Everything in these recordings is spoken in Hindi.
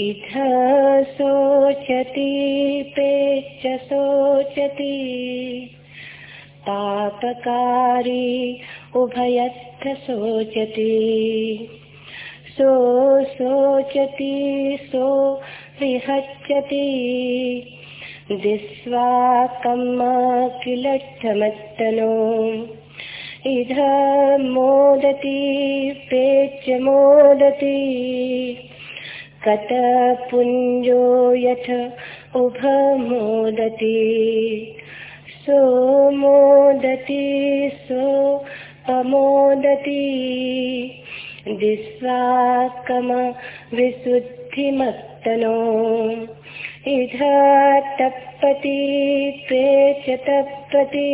इथ शोचति पेच शोचति पापकारी उभयत्र शोचति सो शोचति सो विहच्यति दिस्वाकम्मा किलट्ठमत्तनो। इध मोदति पेच मोदति। कतपुञ्जो यथ उभमोदति। सो मोदति सो अमोदति। दिस्वाकम विशुद्धिमत्तनो। इध तप्पति प्रेच तप्पति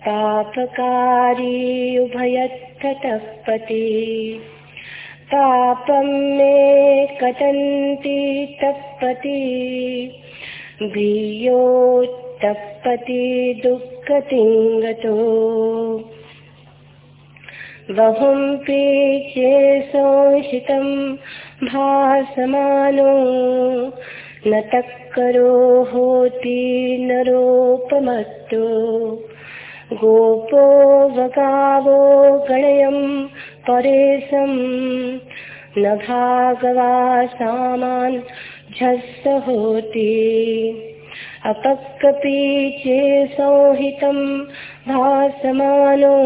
पापकारी उभयत्र तप्पति पापं मे कटन्ति तप्पति भीयोत्तप्पति दुःखतिङ्गतो। बहुं पीचे संशितं भासमानो। न तक्करो होति नरोपमत्तो। गोपो वगावो गणयं परेशं। न भागवा सामान्, झस्स होति। अपक्कपीचे संहितं भासमानो।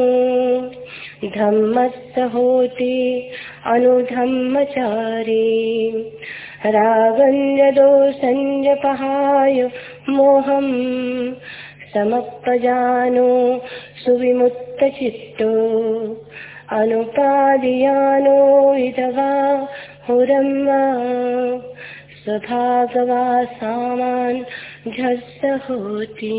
धम्मस्स होति, अनुधम्मचारी। रागञ्जदोषञ्जपहाय मोहम् समप्पजानो सुविमुक्तचित्तो अनुपादियानो विधवा हुरम्मा। स्वभागवा सामान् झस्स होति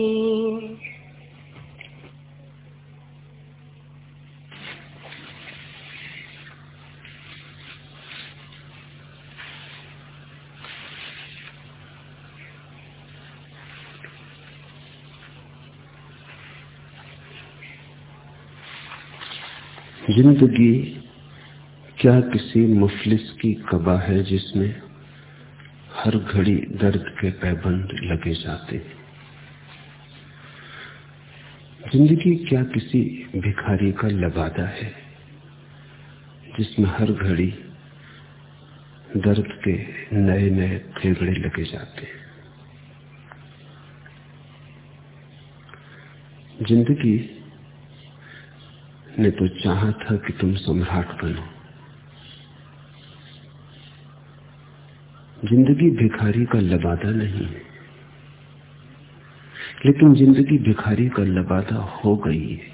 ज़िंदगी क्या किसी मुफलिस की कबा है जिसमें हर घड़ी दर्द के पैबंद लगे जाते हैं? ज़िंदगी क्या किसी भिखारी का लबादा है जिसमें हर घड़ी दर्द के नए नए फेगड़े लगे जाते हैं? ज़िंदगी ने तो चाहा था कि तुम सम्राट बनो। ज़िंदगी भिखारी का लबादा नहीं। है लेकिन ज़िंदगी भिखारी का लबादा हो गई है।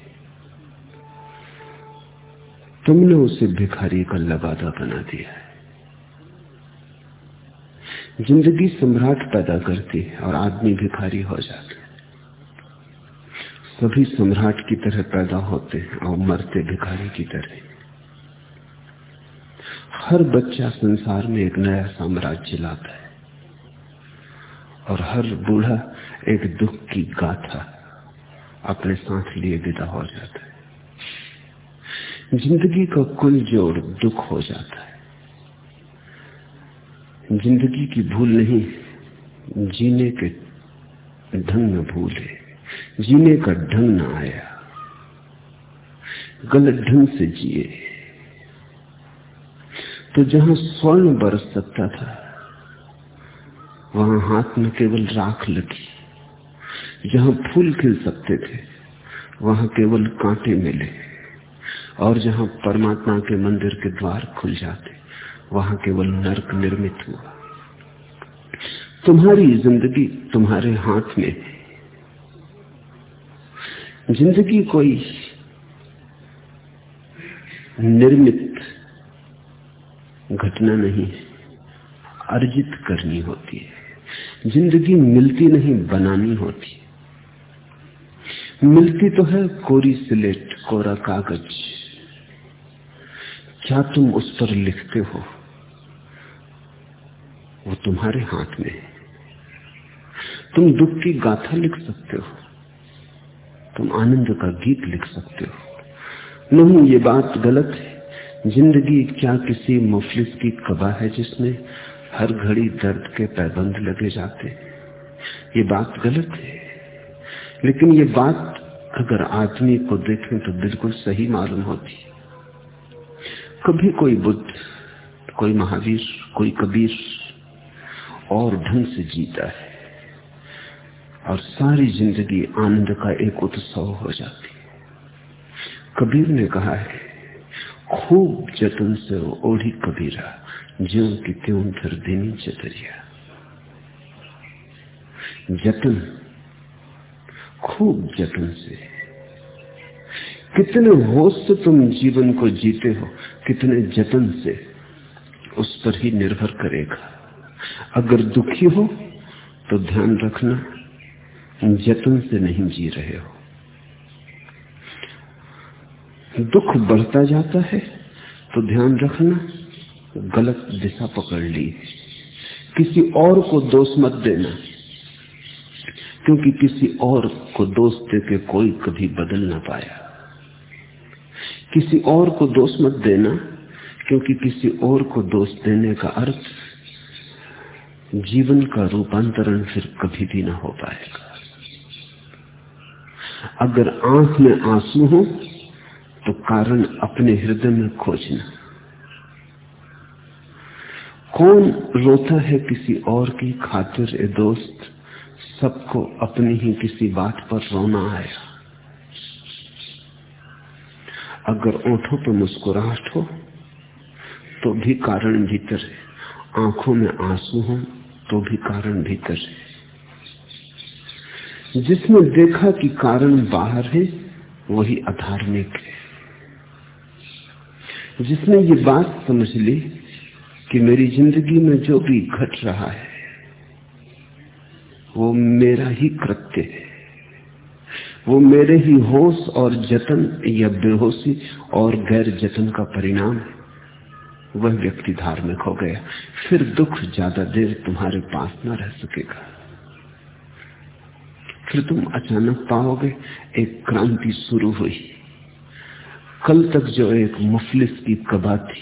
तुमने उसे भिखारी का लबादा बना दिया है। ज़िंदगी सम्राट पैदा करती है और आदमी भिखारी हो जाता है। सभी सम्राट की तरह पैदा होते हैं और मरते भिखारी की तरह। हर बच्चा संसार में एक नया साम्राज्य लाता है और हर बूढ़ा एक दुख की गाथा अपने साथ लिए विदा हो जाता है। ज़िंदगी का कुल जोड़ दुख हो जाता है। ज़िंदगी की भूल नहीं, जीने के ढंग में भूल। है जीने का ढंग ना आया। गलत ढंग से जिए। तो जहाँ स्वर्ण बरस सकता था, वहाँ हाथ में केवल राख लगी। जहाँ फूल खिल सकते थे, वहाँ केवल कांटे मिले। और जहाँ परमात्मा के मंदिर के द्वार खुल जाते, वहाँ केवल नरक निर्मित हुआ। तुम्हारी ज़िंदगी तुम्हारे हाथ में है। ज़िंदगी कोई निर्मित घटना नहीं है। अर्जित करनी होती है। ज़िंदगी मिलती नहीं, बनानी होती मिलती तो है कोरी स्लेट, कोरा कागज़। क्या तुम उस पर लिखते हो? वो तुम्हारे हाथ में है। तुम दुख की गाथा लिख सकते हो। तुम आनंद का गीत लिख सकते हो। नहीं, ये बात गलत है। ज़िंदगी क्या किसी मुफलिस की कबा है जिसमें हर घड़ी दर्द के पैबंद लगे जाते ये बात गलत है। लेकिन ये बात अगर आदमी को देखें तो बिल्कुल सही मालूम होती कभी कोई बुद्ध, कोई महावीर, कोई कबीर और ढंग से जीता है। और सारी ज़िंदगी आनंद का एक उत्सव हो जाती है। कबीर ने कहा है, खूब जतन से ओढ़ी कबीरा, ज्यो की त्यों धर देनी चतरिया। जतन, खूब जतन से। कितने होश से तुम जीवन को जीते हो, कितने जतन से, उस पर ही निर्भर करेगा। अगर दुखी हो तो ध्यान रखना। जतन से नहीं जी रहे हो। दुख बढ़ता जाता है तो ध्यान रखना, गलत दिशा पकड़ ली किसी और को दोष मत देना, क्योंकि किसी और को दोष देके कोई कभी बदल ना पाया। किसी और को दोष मत देना, क्योंकि किसी और को दोष देने का अर्थ जीवन का रूपांतरण फिर कभी भी ना हो पाएगा। अगर आँख में आँसू हो तो कारण अपने हृदय में खोजना। कौन रोता है किसी और की खातिर ए दोस्त? सबको अपनी ही किसी बात पर रोना आया। अगर ओठों पर मुस्कुराहट हो तो भी कारण भीतर है। आँखों में आँसू हो तो भी कारण भीतर है। जिसने देखा कि कारण बाहर है, वही अधार्मिक है। जिसने ये बात समझ ली कि मेरी ज़िंदगी में जो भी घट रहा है, वो मेरा ही कृत्य है। वो मेरे ही होश और जतन या बेहोशी और गैर जतन का परिणाम है। वह व्यक्ति धार्मिक हो गया। फिर दुख ज़्यादा देर तुम्हारे पास ना रह सकेगा। फिर तुम अचानक पाओगे, एक क्रांति शुरू हुई। कल तक जो एक मुफलिस की कबा थी,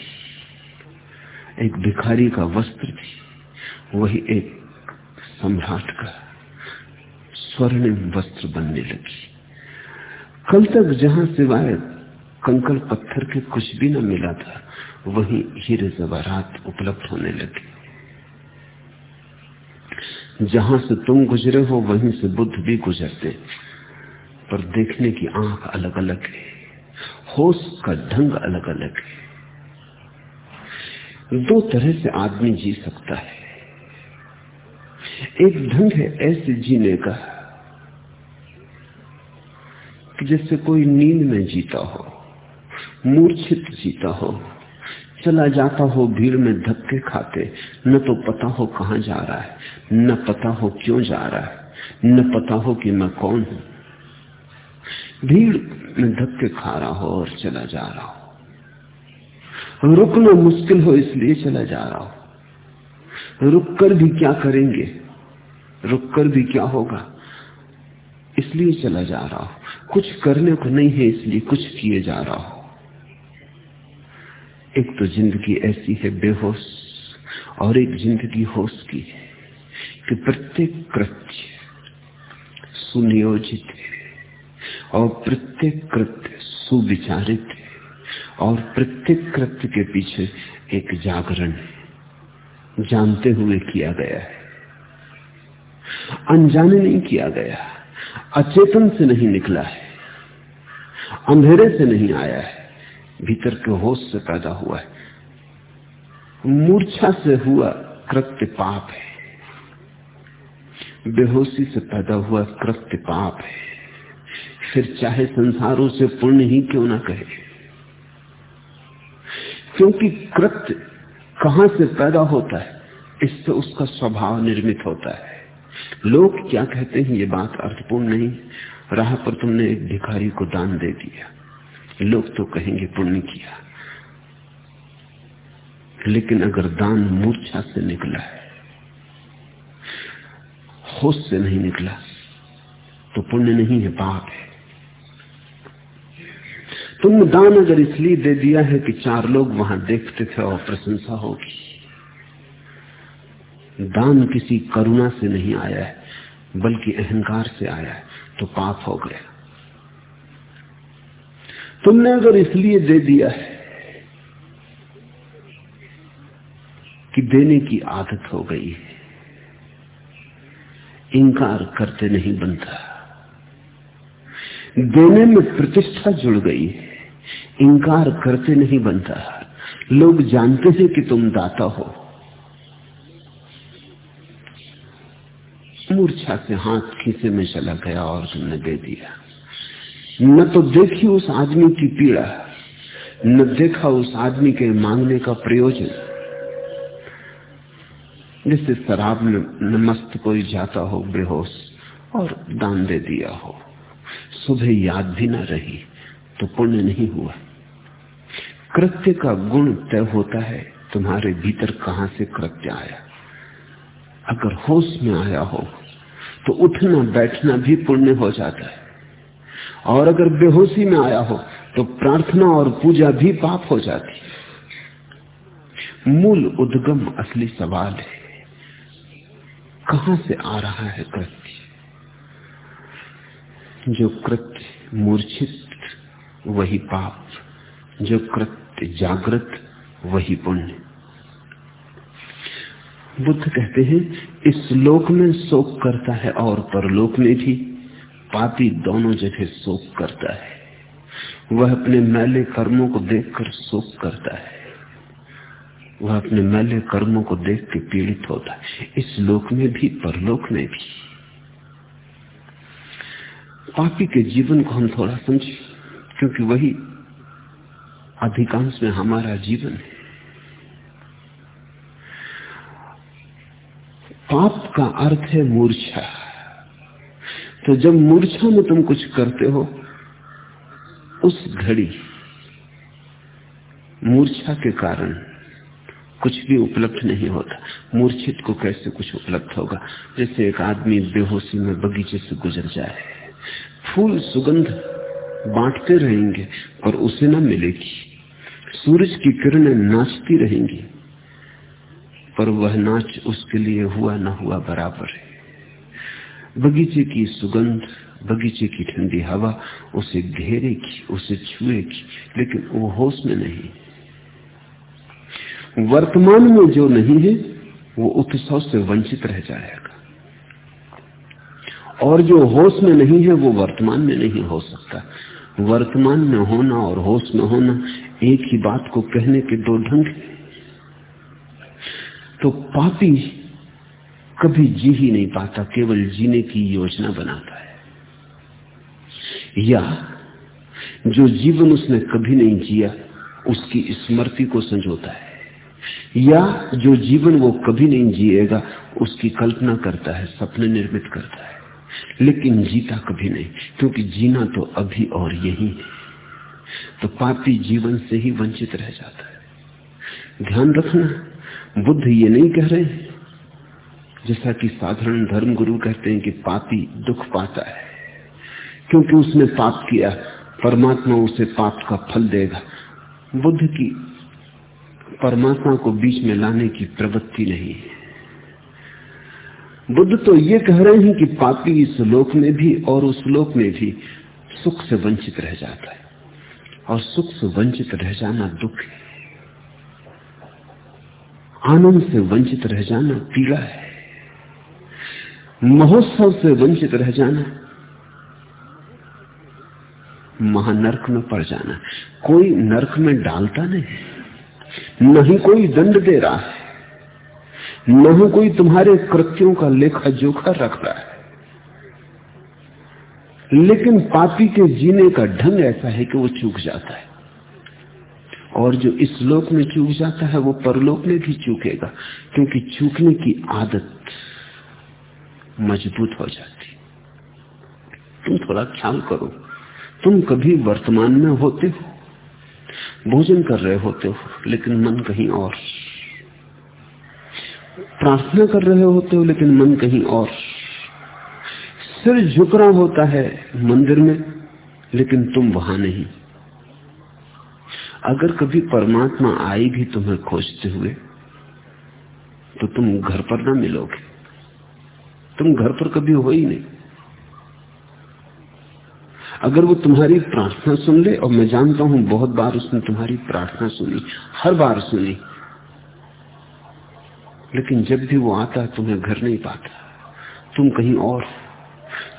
एक भिखारी का वस्त्र थी, वही एक सम्राट का स्वर्णिम वस्त्र बनने लगी। कल तक जहाँ सिवाय कंकड़ पत्थर के कुछ भी न मिला था, वहीं हीरे जवारात उपलब्ध होने लगे। जहाँ से तुम गुजरे हो, वहीं से बुद्ध भी गुजरते। पर देखने की आँख अलग अलग है, होश का ढंग अलग अलग है। दो तरह से आदमी जी सकता है। एक ढंग है ऐसे जीने का कि जैसे कोई नींद में जीता हो, मूर्छित जीता हो। चला जाता हो भीड़ में धक्के खाते, न तो पता हो कहाँ जा रहा है, न पता हो क्यों जा रहा है, न पता हो कि मैं कौन हूँ। भीड़ में धक्के खा रहा हो और चला जा रहा हो। रुकना मुश्किल हो, इसलिए चला जा रहा हो। रुक कर भी क्या करेंगे? रुक कर भी क्या होगा? इसलिए चला जा रहा हो। कुछ करने को नहीं है, इसलिए कुछ किए जा रहा हो। एक तो ज़िंदगी ऐसी है बेहोश और एक ज़िंदगी होश की है कि प्रत्येक कृत्य सुनियोजित है और प्रत्येक कृत्य सुविचारित है और प्रत्येक कृत्य के पीछे एक जागरण जानते हुए किया गया है। अनजाने नहीं किया गया। अचेतन से नहीं निकला है। अंधेरे से नहीं आया है। भीतर के होश से पैदा हुआ है। मूर्छा से हुआ कृत्य पाप है। बेहोशी से पैदा हुआ कृत्य पाप है। फिर चाहे संसारों से पुण्य ही क्यों ना कहे? क्योंकि कृत्य कहाँ से पैदा होता है? इससे उसका स्वभाव निर्मित होता है। लोग क्या कहते हैं, ये बात अर्थपूर्ण नहीं। राह पर तुमने एक भिखारी को दान दे दिया। लोग तो कहेंगे पुण्य किया। लेकिन अगर दान मूर्छा से निकला है, होश से नहीं निकला तो पुण्य नहीं है, पाप है। तुमने दान अगर इसलिए दे दिया है कि चार लोग वहाँ देखते थे और प्रशंसा होगी। दान किसी करुणा से नहीं आया है, बल्कि अहंकार से आया है तो पाप हो गया। तुमने अगर इसलिए दे दिया है कि देने की आदत हो गई है इंकार करते नहीं बनता। देने में प्रतिष्ठा जुड़ गई है इंकार करते नहीं बनता। लोग जानते हैं कि तुम दाता हो। मूर्छा से हाथ खीसे में चला गया और तुमने दे दिया। न तो देखी उस आदमी की पीड़ा, न देखा उस आदमी के मांगने का प्रयोजन। जैसे शराब में मस्त कोई जाता हो, बेहोश, और दान दे दिया हो, सुबह याद भी ना रही तो पुण्य नहीं हुआ। कृत्य का गुण तय होता है, तुम्हारे भीतर कहाँ से कृत्य आया। अगर होश में आया हो तो उठना बैठना भी पुण्य हो जाता है। और अगर बेहोशी में आया हो तो प्रार्थना और पूजा भी पाप हो जाती। मूल उद्गम असली सवाल है, कहाँ से आ रहा है कृत्य? जो कृत्य मूर्छित, वही पाप। जो कृत्य जागृत, वही पुण्य। बुद्ध कहते हैं, इस लोक में शोक करता है और परलोक में भी। पापी दोनों जगह शोक करता है। वह अपने मैले कर्मों को देखकर शोक करता है। वह अपने मैले कर्मों को देख के पीड़ित होता है। इस लोक में भी, परलोक में भी। पापी के जीवन को हम थोड़ा समझे, क्योंकि वही अधिकांश में हमारा जीवन है। पाप का अर्थ है मूर्छा। तो जब मूर्छा में तुम कुछ करते हो, उस घड़ी मूर्छा के कारण कुछ भी उपलब्ध नहीं होता। मूर्छित को कैसे कुछ उपलब्ध होगा? जैसे एक आदमी बेहोशी में बगीचे से गुजर जाए, फूल सुगंध बांटते रहेंगे और उसे न मिलेगी। सूरज की किरणें नाचती रहेंगी, पर वह नाच उसके लिए हुआ ना हुआ बराबर है। बगीचे की सुगंध, बगीचे की ठंडी हवा, उसे घेरेगी उसे छुएगी लेकिन वो होश में नहीं। वर्तमान में जो नहीं है, वो उत्सव से वंचित रह जाएगा। और जो होश में नहीं है, वो वर्तमान में नहीं हो सकता। वर्तमान में होना और होश में होना एक ही बात को कहने के दो ढंग तो पापी कभी जी ही नहीं पाता, केवल जीने की योजना बनाता है। या जो जीवन उसने कभी नहीं जिया, उसकी स्मृति को संजोता है। या जो जीवन वो कभी नहीं जिएगा, उसकी कल्पना करता है, सपने निर्मित करता है। लेकिन जीता कभी नहीं, क्योंकि जीना तो अभी और यही है। तो पापी जीवन से ही वंचित रह जाता है। ध्यान रखना, बुद्ध ये नहीं कह रहे जैसा कि साधारण धर्म गुरु कहते हैं कि पापी दुख पाता है, क्योंकि उसने पाप किया, परमात्मा उसे पाप का फल देगा। बुद्ध की परमात्मा को बीच में लाने की प्रवृत्ति नहीं है। बुद्ध तो ये कह रहे हैं कि पापी इस लोक में भी और उस लोक में भी सुख से वंचित रह जाता है, और सुख से वंचित रह जाना दुख है। आनंद से वंचित रह जाना पीड़ा है। महोत्सव से वंचित रह जाना। महानर्क में पड़ जाना। कोई नरक में डालता नहीं। नहीं कोई दंड दे रहा है। न ही कोई तुम्हारे कृत्यों का लेखा जोखा रख रहा है। लेकिन पापी के जीने का ढंग ऐसा है कि वो चूक जाता है। और जो इस लोक में चूक जाता है, वो परलोक में भी चूकेगा। क्योंकि चूकने की आदत मज़बूत हो जाती। तुम थोड़ा ख्याल करो। तुम कभी वर्तमान में होते हो, भोजन कर रहे होते हो, लेकिन मन कहीं और। प्रार्थना कर रहे होते हो, लेकिन मन कहीं और। सिर झुक रहा होता है मंदिर में, लेकिन तुम वहाँ नहीं। अगर कभी परमात्मा आई भी तुम्हें खोजते हुए तो तुम घर पर ना मिलोगे। तुम घर पर कभी हो ही नहीं। अगर वो तुम्हारी प्रार्थना सुन ले, और मैं जानता हूँ बहुत बार उसने तुम्हारी प्रार्थना सुनी, हर बार सुनी। लेकिन जब भी वो आता, तुम्हें घर नहीं पाता। तुम कहीं और।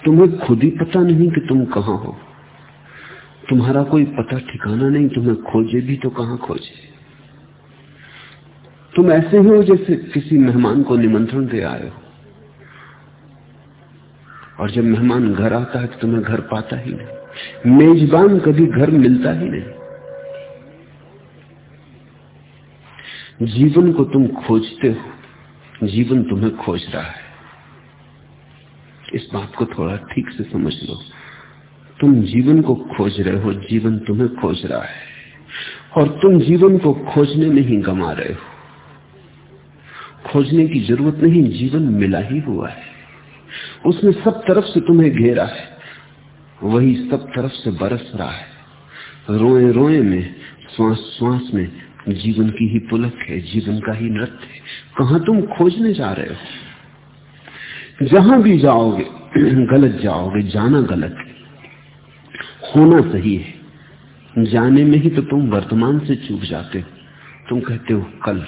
तुम्हें खुद ही पता नहीं कि तुम कहाँ हो। तुम्हारा कोई पता ठिकाना नहीं, तुम्हें खोजे भी तो कहाँ खोजे। तुम ऐसे हो जैसे किसी मेहमान को निमंत्रण दे आए हो। और जब मेहमान घर आता है तो तुम्हें घर पाता ही नहीं। मेजबान कभी घर मिलता ही नहीं। जीवन को तुम खोजते हो, जीवन तुम्हें खोज रहा है। इस बात को थोड़ा ठीक से समझ लो। तुम जीवन को खोज रहे हो, जीवन तुम्हें खोज रहा है। और तुम जीवन को खोजने में ही गमा रहे हो। खोजने की ज़रूरत नहीं, जीवन मिला ही हुआ है। उसने सब तरफ़ से तुम्हें घेरा है। वही सब तरफ़ से बरस रहा है। रोए रोए में, श्वास श्वास में जीवन की ही पुलक है, जीवन का ही नृत्य है। कहा तुम खोजने जा रहे हो? जहाँ भी जाओगे, गलत जाओगे, जाना गलत है। होना सही है। जाने में ही तो तुम वर्तमान से चूक जाते हो। तुम कहते हो, कल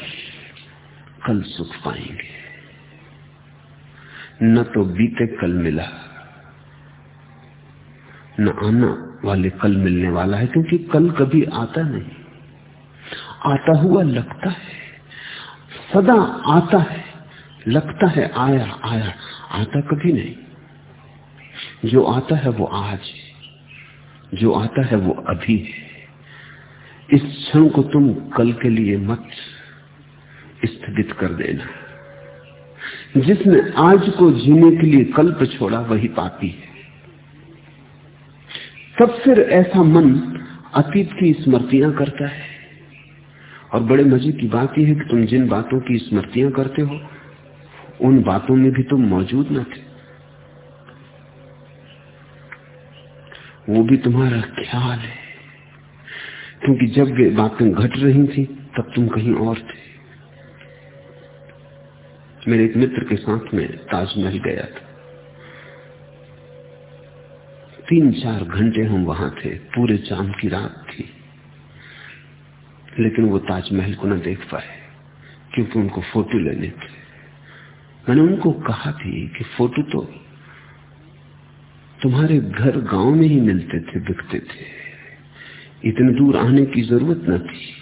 कल सुख पाएँगे। न तो बीते कल मिला, न आना वाले कल मिलने वाला है, क्योंकि कल कभी आता नहीं। आता हुआ लगता है, सदा आता है, लगता है, आया आया, आता कभी नहीं। जो आता है वो आज जो आता है वो अभी है। इस क्षण को तुम कल के लिए मत स्थगित कर देना। जिसने आज को जीने के लिए कल्प छोड़ा, वही पापी है। तब फिर ऐसा मन अतीत की स्मृतियाँ करता है। और बड़े मज़े की बात यह है कि तुम जिन बातों की स्मृतियाँ करते हो, उन बातों में भी तुम मौजूद न थे। वो भी तुम्हारा ख्याल है। क्योंकि जब वे बातें घट रही थी, तब तुम कहीं और थे। मेरे एक मित्र के साथ में ताजमहल गया था। तीन चार घंटे हम वहाँ थे, पूरे चाँद की रात थी। लेकिन वो ताजमहल को न देख पाए, क्योंकि उनको फ़ोटो लेने थे। मैंने उनको कहा थी कि फ़ोटो तो तुम्हारे घर गाँव में ही मिलते थे, बिकते थे। इतने दूर आने की ज़रूरत न थी।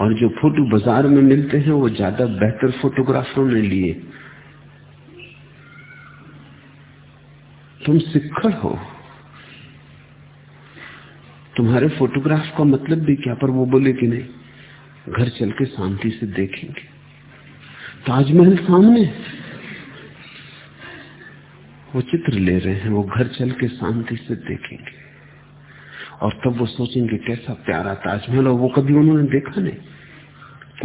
और जो फ़ोटो बाज़ार में मिलते हैं, वो ज़्यादा बेहतर फोटोग्राफरों ने लिए। तुम सिक्खड़ हो। तुम्हारे फोटोग्राफ का मतलब भी क्या? पर वो बोले कि नहीं, घर चल के शांति से देखेंगे। ताजमहल सामने। वो चित्र ले रहे हैं, वो घर चल के शांति से देखेंगे। और तब वो सोचेंगे, कैसा प्यारा ताजमहल और वो कभी उन्होंने देखा नहीं।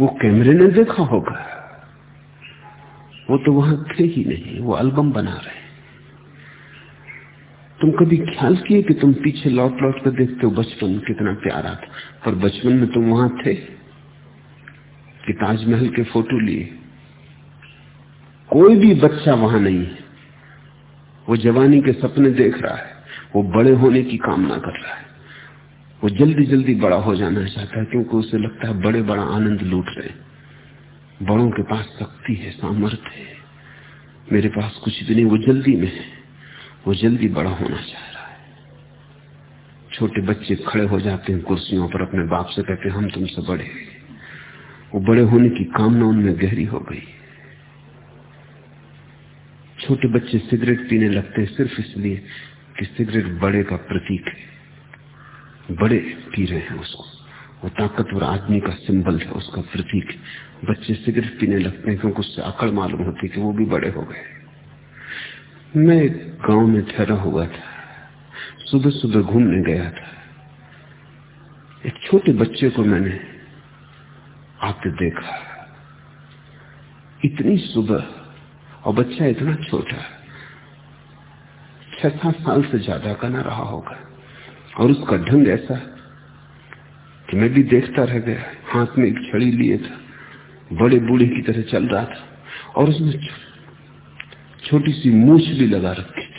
वो कैमरे ने देखा होगा। वो तो वहाँ थे ही नहीं, वो एल्बम बना रहे तुम कभी ख्याल किए कि तुम पीछे लौट लौट कर देखते हो बचपन कितना प्यारा था? पर बचपन में तुम वहाँ थे कि ताजमहल के फ़ोटो लिए। कोई भी बच्चा वहाँ नहीं है। वो जवानी के सपने देख रहा है। वो बड़े होने की कामना कर रहा है। वो जल्दी जल्दी बड़ा हो जाना चाहता है, क्योंकि उसे लगता है बड़े बड़ा आनंद लूट रहे बड़ों के पास शक्ति है, सामर्थ्य है। मेरे पास कुछ भी नहीं, वो जल्दी में है। वो जल्दी बड़ा होना चाह रहा है। छोटे बच्चे खड़े हो जाते हैं कुर्सियों पर अपने बाप से, कहते हम तुमसे बड़े वो बड़े होने की कामना उनमें गहरी हो गई। छोटे बच्चे सिगरेट पीने लगते हैं, सिर्फ़ इसलिए कि सिगरेट बड़े का प्रतीक है। बड़े पी रहे हैं उसको। वो ताकतवर आदमी का सिंबल है उसका प्रतीक। बच्चे सिगरेट पीने लगते हैं क्योंकि उससे अकड़ मालूम होती कि वो भी बड़े हो गए। मैं गाँव में ठहरा हुआ था। सुबह सुबह घूमने गया था। एक छोटे बच्चे को मैंने आते देखा। इतनी सुबह, और बच्चा इतना छोटा। छह सात साल से ज़्यादा का ना रहा होगा। और उसका ढंग ऐसा कि मैं भी देखता रह गया। हाथ में एक छड़ी लिए था, बड़े बूढ़े की तरह चल रहा था, और उसने छोटी सी मूछ भी लगा रखी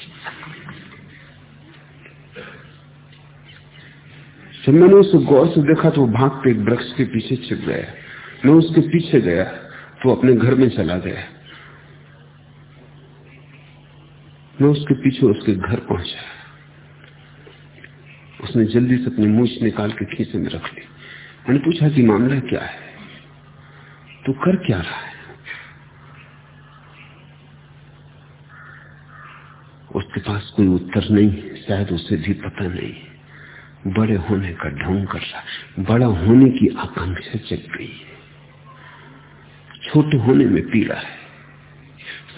जब मैंने उसे गौर से देखा तो वो भाग के एक वृक्ष के पीछे छिप गया। मैं उसके पीछे गया तो अपने घर में चला गया। मैं उसके पीछे उसके घर पहुँचा। उसने जल्दी से अपनी मूछ निकाल के खींचे में रख ली। मैंने पूछा कि मामला क्या है? तू कर क्या रहा है? उसके पास कोई उत्तर नहीं, शायद उसे भी पता नहीं। बड़े होने का ढोंग कर रहा बड़ा होने की आकांक्षा जग गई है। छोटे होने में पीड़ा है।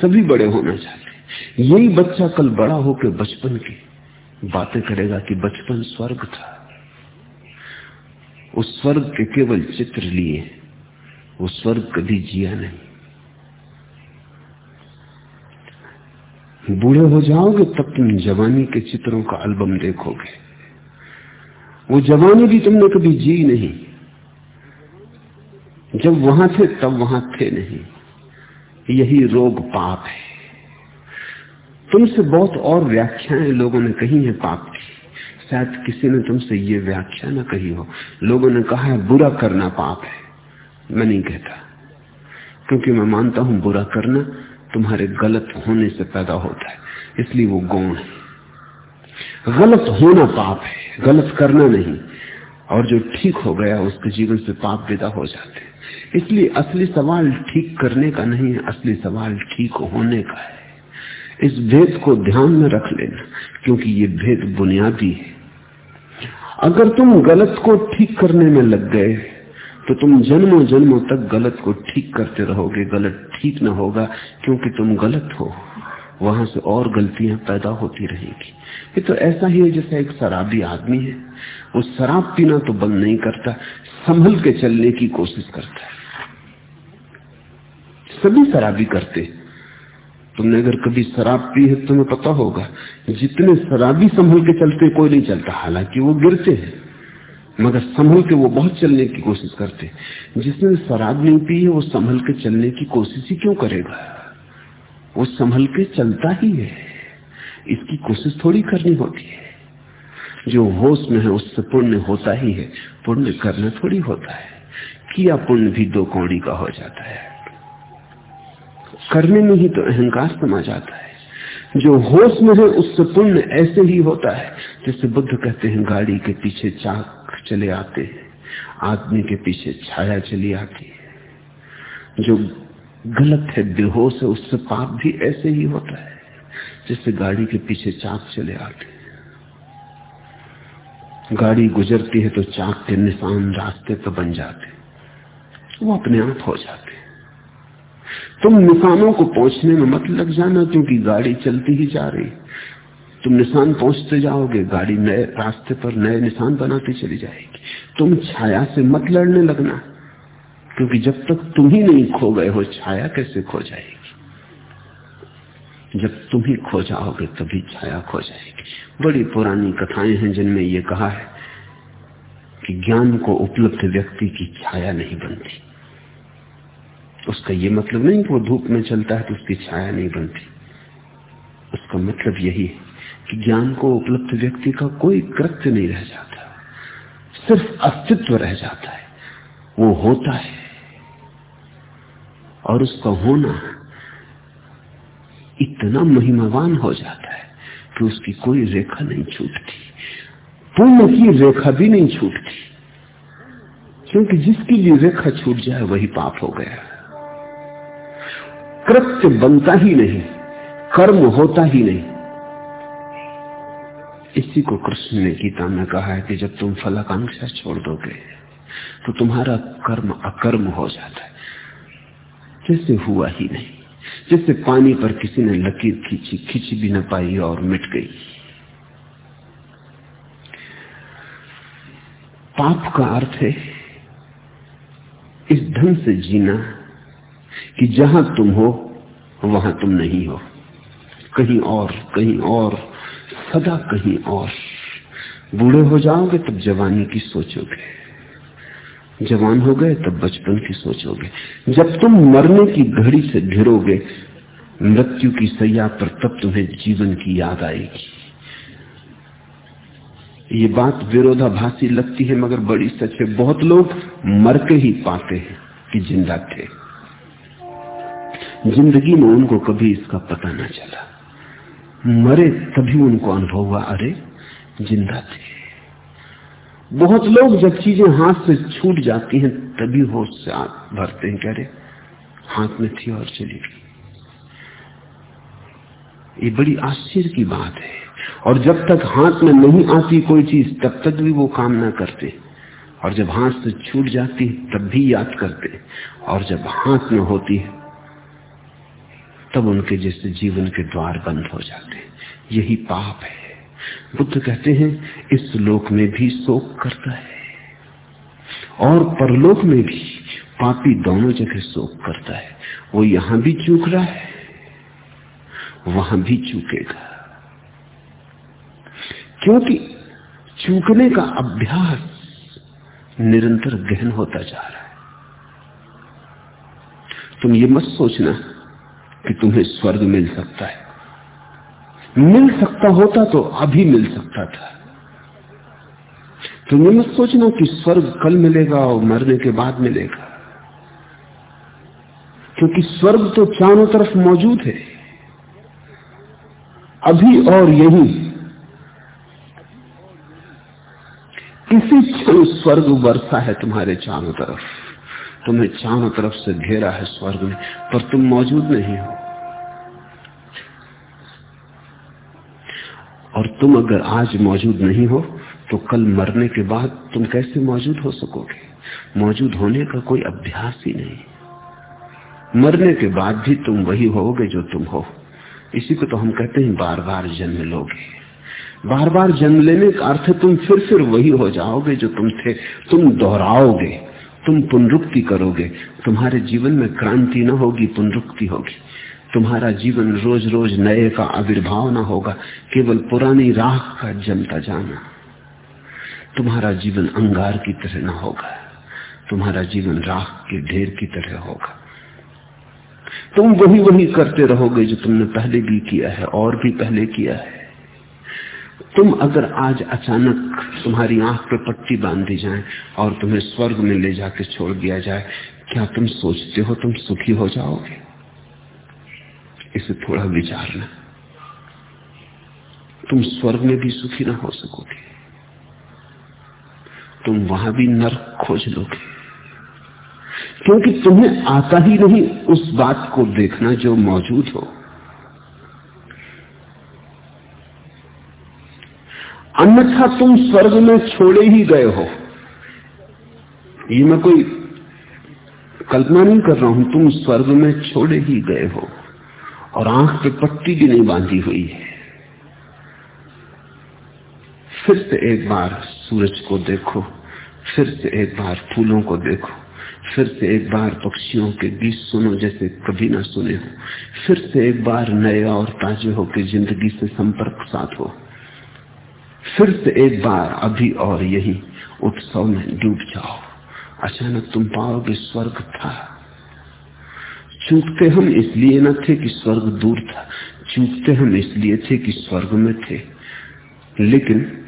सभी बड़े होना चाहते यही बच्चा कल बड़ा होकर बचपन की बातें करेगा कि बचपन स्वर्ग था। उस स्वर्ग के केवल चित्र लिए, वो स्वर्ग कभी जिया नहीं। बूढ़े हो जाओगे तब तुम जवानी के चित्रों का एल्बम देखोगे। वो जवानी भी तुमने कभी जी नहीं। जब वहाँ थे, तब वहाँ थे नहीं। यही रोग पाप है। तुमसे बहुत और व्याख्याएँ लोगों ने कही है पाप की। शायद किसी ने तुमसे ये व्याख्या ना कही हो। लोगों ने कहा है, बुरा करना पाप है। मैं नहीं कहता। क्योंकि मैं मानता हूँ बुरा करना तुम्हारे गलत होने से पैदा होता है। इसलिए वो गौण है। गलत होना पाप है, गलत करना नहीं। और जो ठीक हो गया, उसके जीवन से पाप विदा हो जाते हैं। इसलिए असली सवाल ठीक करने का नहीं है, असली सवाल ठीक होने का है। इस भेद को ध्यान में रख लेना, क्योंकि ये भेद बुनियादी है। अगर तुम गलत को ठीक करने में लग गए तो तुम जन्मों जन्मों तक गलत को ठीक करते रहोगे। गलत ठीक ना होगा, क्योंकि तुम गलत हो। वहाँ से और गलतियाँ पैदा होती रहेगी। ये तो ऐसा ही है जैसे एक शराबी आदमी है। वो शराब पीना तो बंद नहीं करता, संभल के चलने की कोशिश करता है। सभी शराबी करते तुमने अगर कभी शराब पी है तो तुम्हें पता होगा जितने शराबी संभल के चलते कोई नहीं चलता, हालाँकि वो गिरते हैं, मगर संभल के वो बहुत चलने की कोशिश करते जिसने शराब नहीं पी है, वो संभल के चलने की कोशिश ही क्यों करेगा? वो संभल के चलता ही है। इसकी कोशिश थोड़ी करनी होती है। जो होश में है, उससे पुण्य होता ही है। पुण्य करना थोड़ी होता है। किया पुण्य भी दो कौड़ी का हो जाता है। करने में ही तो अहंकार समा जाता है। जो होश में है, उससे पुण्य ऐसे ही होता है जैसे बुद्ध कहते हैं, गाड़ी के पीछे चाक चले आते हैं, आदमी के पीछे छाया चली आती है। जो गलत है, बेहोश है, उससे पाप भी ऐसे ही होता है जैसे गाड़ी के पीछे चाक चले आते गाड़ी गुजरती है तो चाक के निशान रास्ते पर बन जाते वो अपने आप हो जाते तुम निशानों को पहुँचने में मत लग जाना, क्योंकि गाड़ी चलती ही जा रही तुम निशान पहुँचते जाओगे, गाड़ी नए रास्ते पर नए निशान बनाती चली जाएगी। तुम छाया से मत लड़ने लगना, क्योंकि जब तक तुम ही नहीं खो गए हो, छाया कैसे खो जाएगी? जब तुम ही खो जाओगे, तभी छाया खो जाएगी। बड़ी पुरानी कथाएँ हैं, जिनमें यह कहा है कि ज्ञान को उपलब्ध व्यक्ति की छाया नहीं बनती। उसका यह मतलब नहीं कि वो धूप में चलता है तो उसकी छाया नहीं बनती। उसका मतलब यही है कि ज्ञान को उपलब्ध व्यक्ति का कोई कृत्य नहीं रह जाता। सिर्फ़ अस्तित्व रह जाता है। वो होता है। और उसका होना इतना महिमावान हो जाता है कि उसकी कोई रेखा नहीं छूटती। पुण्य की रेखा भी नहीं छूटती। क्योंकि जिसकी भी रेखा छूट जाए, वही पाप हो गया। कृत्य बनता ही नहीं, कर्म होता ही नहीं। इसी को कृष्ण ने गीता में कहा है कि जब तुम फलाकांक्षा छोड़ दोगे तो तुम्हारा कर्म अकर्म हो जाता है। जैसे हुआ ही नहीं, जैसे पानी पर किसी ने लकीर खींची, खींच भी न पाई और मिट गई। पाप का अर्थ है, इस ढंग से जीना कि जहाँ तुम हो, वहाँ तुम नहीं हो। कहीं और कहीं और, सदा कहीं और। बूढ़े हो जाओगे तब जवानी की सोचोगे। जवान हो गए तब बचपन की सोचोगे। जब तुम मरने की घड़ी से घिरोगे मृत्यु की सैया पर तब तुम्हें जीवन की याद आएगी। ये बात विरोधाभासी लगती है, मगर बड़ी सच है। बहुत लोग मर के ही पाते हैं कि ज़िंदा थे। ज़िंदगी में उनको कभी इसका पता ना चला। मरे तभी उनको अनुभव हुआ, अरे, ज़िंदा थे। बहुत लोग जब चीज़ें हाथ से छूट जाती हैं, तभी होश से हाथ भरते हैं रहे हाथ में थी और चली गई। ये बड़ी आश्चर्य की बात है। और जब तक हाथ में नहीं आती कोई चीज़, तब तक भी वो काम ना करते। और जब हाथ से छूट जाती, तब भी याद करते। और जब हाथ में होती है तब उनके जैसे जीवन के द्वार बंद हो जाते हैं। यही पाप है। बुद्ध कहते हैं, इस लोक में भी शोक करता है। और परलोक में भी पापी दोनों जगह शोक करता है। वो यहाँ भी चूक रहा है, वहाँ भी चूकेगा। क्योंकि चूकने का अभ्यास निरंतर गहन होता जा रहा है। तुम ये मत सोचना कि तुम्हें स्वर्ग मिल सकता है। मिल सकता होता तो अभी मिल सकता था। तुम ये मत सोचना कि स्वर्ग कल मिलेगा और मरने के बाद मिलेगा। क्योंकि स्वर्ग तो चारों तरफ़ मौजूद है। अभी और यही। किसी क्षण स्वर्ग वर्षा है तुम्हारे चारों तरफ़। तुम्हें चारों तरफ़ से घेरा है स्वर्ग में, पर तुम मौजूद नहीं हो। और तुम अगर आज मौजूद नहीं हो तो कल मरने के बाद तुम कैसे मौजूद हो सकोगे? मौजूद होने का कोई अभ्यास ही नहीं। मरने के बाद भी तुम वही होगे जो तुम हो। इसी को तो हम कहते हैं बार बार जन्म लोगे। बार बार जन्म लेने का अर्थ तुम फिर फिर वही हो जाओगे जो तुम थे। तुम दोहराओगे। तुम पुनरुक्ति करोगे, तुम्हारे जीवन में क्रांति न होगी, पुनरुक्ति होगी। तुम्हारा जीवन रोज रोज नए का आविर्भाव ना होगा, केवल पुरानी राह का जमता जाना। तुम्हारा जीवन अंगार की तरह ना होगा, तुम्हारा जीवन राख के ढेर की तरह होगा। तुम वही वही करते रहोगे जो तुमने पहले भी किया है, और भी पहले किया है। तुम अगर आज अचानक तुम्हारी आँख पे पट्टी बाँध दी जाए और तुम्हें स्वर्ग में ले जाके छोड़ दिया जाए, क्या तुम सोचते हो तुम सुखी हो जाओगे? इसे थोड़ा विचारना। तुम स्वर्ग में भी सुखी ना हो सकोगे। तुम वहाँ भी नर्क खोज लोगे। क्योंकि तुम्हें आता ही नहीं उस बात को देखना जो मौजूद हो। अन्यथा तुम स्वर्ग में छोड़े ही गए हो। ये मैं कोई कल्पना नहीं कर रहा हूँ, तुम स्वर्ग में छोड़े ही गए हो और आँख पे पट्टी भी नहीं बांधी हुई है। फिर से एक बार सूरज को देखो, फिर से एक बार फूलों को देखो, फिर से एक बार पक्षियों के गीत सुनो जैसे कभी ना सुने हो, फिर से एक बार नए और ताजे होकर ज़िंदगी से संपर्क साथ हो फिर से एक बार अभी और यही उत्सव में डूब जाओ। अचानक तुम पाओगे स्वर्ग था। चूकते हम इसलिए न थे कि स्वर्ग दूर था। चूकते हम इसलिए थे कि स्वर्ग में थे। लेकिन